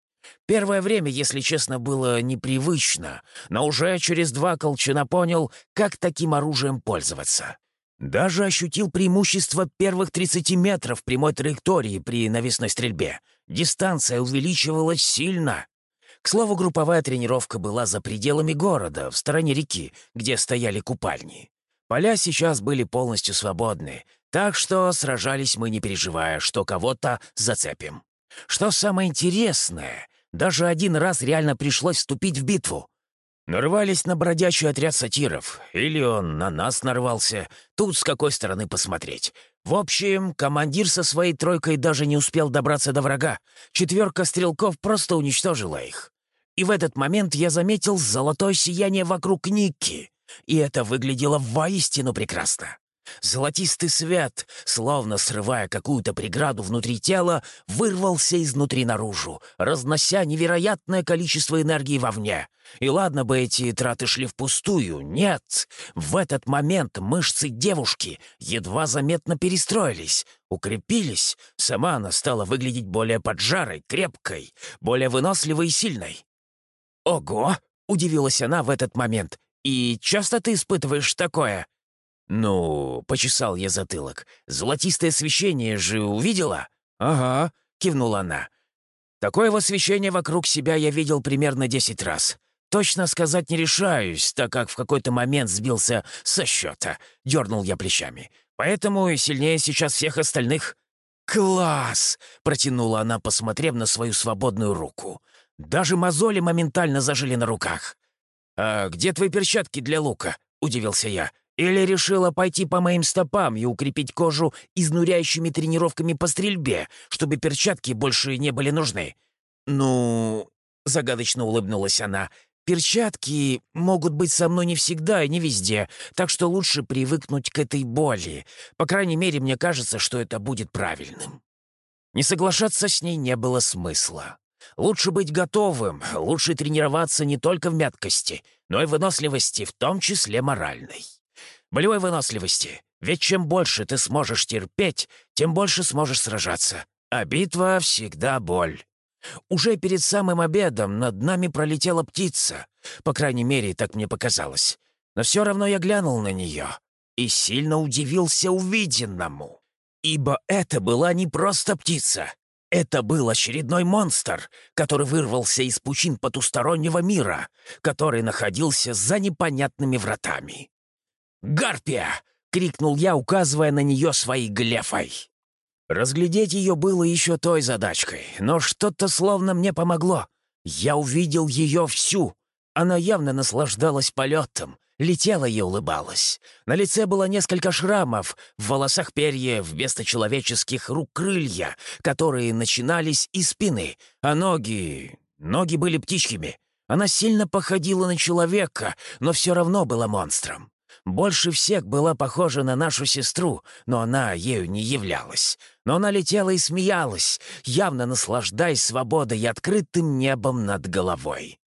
Первое время, если честно, было непривычно, но уже через два колчана понял, как таким оружием пользоваться. Даже ощутил преимущество первых 30 метров прямой траектории при навесной стрельбе. Дистанция увеличивалась сильно. К слову, групповая тренировка была за пределами города, в стороне реки, где стояли купальни. Поля сейчас были полностью свободны, так что сражались мы, не переживая, что кого-то зацепим. Что самое интересное, даже один раз реально пришлось вступить в битву. Нарвались на бродячий отряд сатиров. Или он на нас нарвался. Тут с какой стороны посмотреть. В общем, командир со своей тройкой даже не успел добраться до врага. Четверка стрелков просто уничтожила их. И в этот момент я заметил золотое сияние вокруг Никки. И это выглядело воистину прекрасно. Золотистый свет, словно срывая какую-то преграду внутри тела, вырвался изнутри наружу, разнося невероятное количество энергии вовне. И ладно бы эти траты шли впустую, нет. В этот момент мышцы девушки едва заметно перестроились, укрепились. Сама она стала выглядеть более поджарой, крепкой, более выносливой и сильной. «Ого!» — удивилась она в этот момент. «И часто ты испытываешь такое?» «Ну...» — почесал я затылок. «Золотистое освещение же увидела?» «Ага», — кивнула она. «Такое освещение вокруг себя я видел примерно десять раз. Точно сказать не решаюсь, так как в какой-то момент сбился со счета», — дернул я плечами. «Поэтому сильнее сейчас всех остальных». «Класс!» — протянула она, посмотрев на свою свободную руку. Даже мозоли моментально зажили на руках. «А где твои перчатки для лука?» — удивился я. Или решила пойти по моим стопам и укрепить кожу изнуряющими тренировками по стрельбе, чтобы перчатки больше не были нужны? Ну, загадочно улыбнулась она. Перчатки могут быть со мной не всегда и не везде, так что лучше привыкнуть к этой боли. По крайней мере, мне кажется, что это будет правильным. Не соглашаться с ней не было смысла. Лучше быть готовым, лучше тренироваться не только в мяткости, но и выносливости, в том числе моральной болевой выносливости. Ведь чем больше ты сможешь терпеть, тем больше сможешь сражаться. А битва всегда боль. Уже перед самым обедом над нами пролетела птица. По крайней мере, так мне показалось. Но все равно я глянул на нее и сильно удивился увиденному. Ибо это была не просто птица. Это был очередной монстр, который вырвался из пучин потустороннего мира, который находился за непонятными вратами. «Гарпия!» — крикнул я, указывая на нее своей глефой. Разглядеть ее было еще той задачкой, но что-то словно мне помогло. Я увидел ее всю. Она явно наслаждалась полетом, летела и улыбалась. На лице было несколько шрамов, в волосах перья, вместо человеческих рук крылья, которые начинались из спины, а ноги... Ноги были птичками. Она сильно походила на человека, но все равно была монстром. Больше всех была похожа на нашу сестру, но она ею не являлась. Но она летела и смеялась, явно наслаждаясь свободой и открытым небом над головой.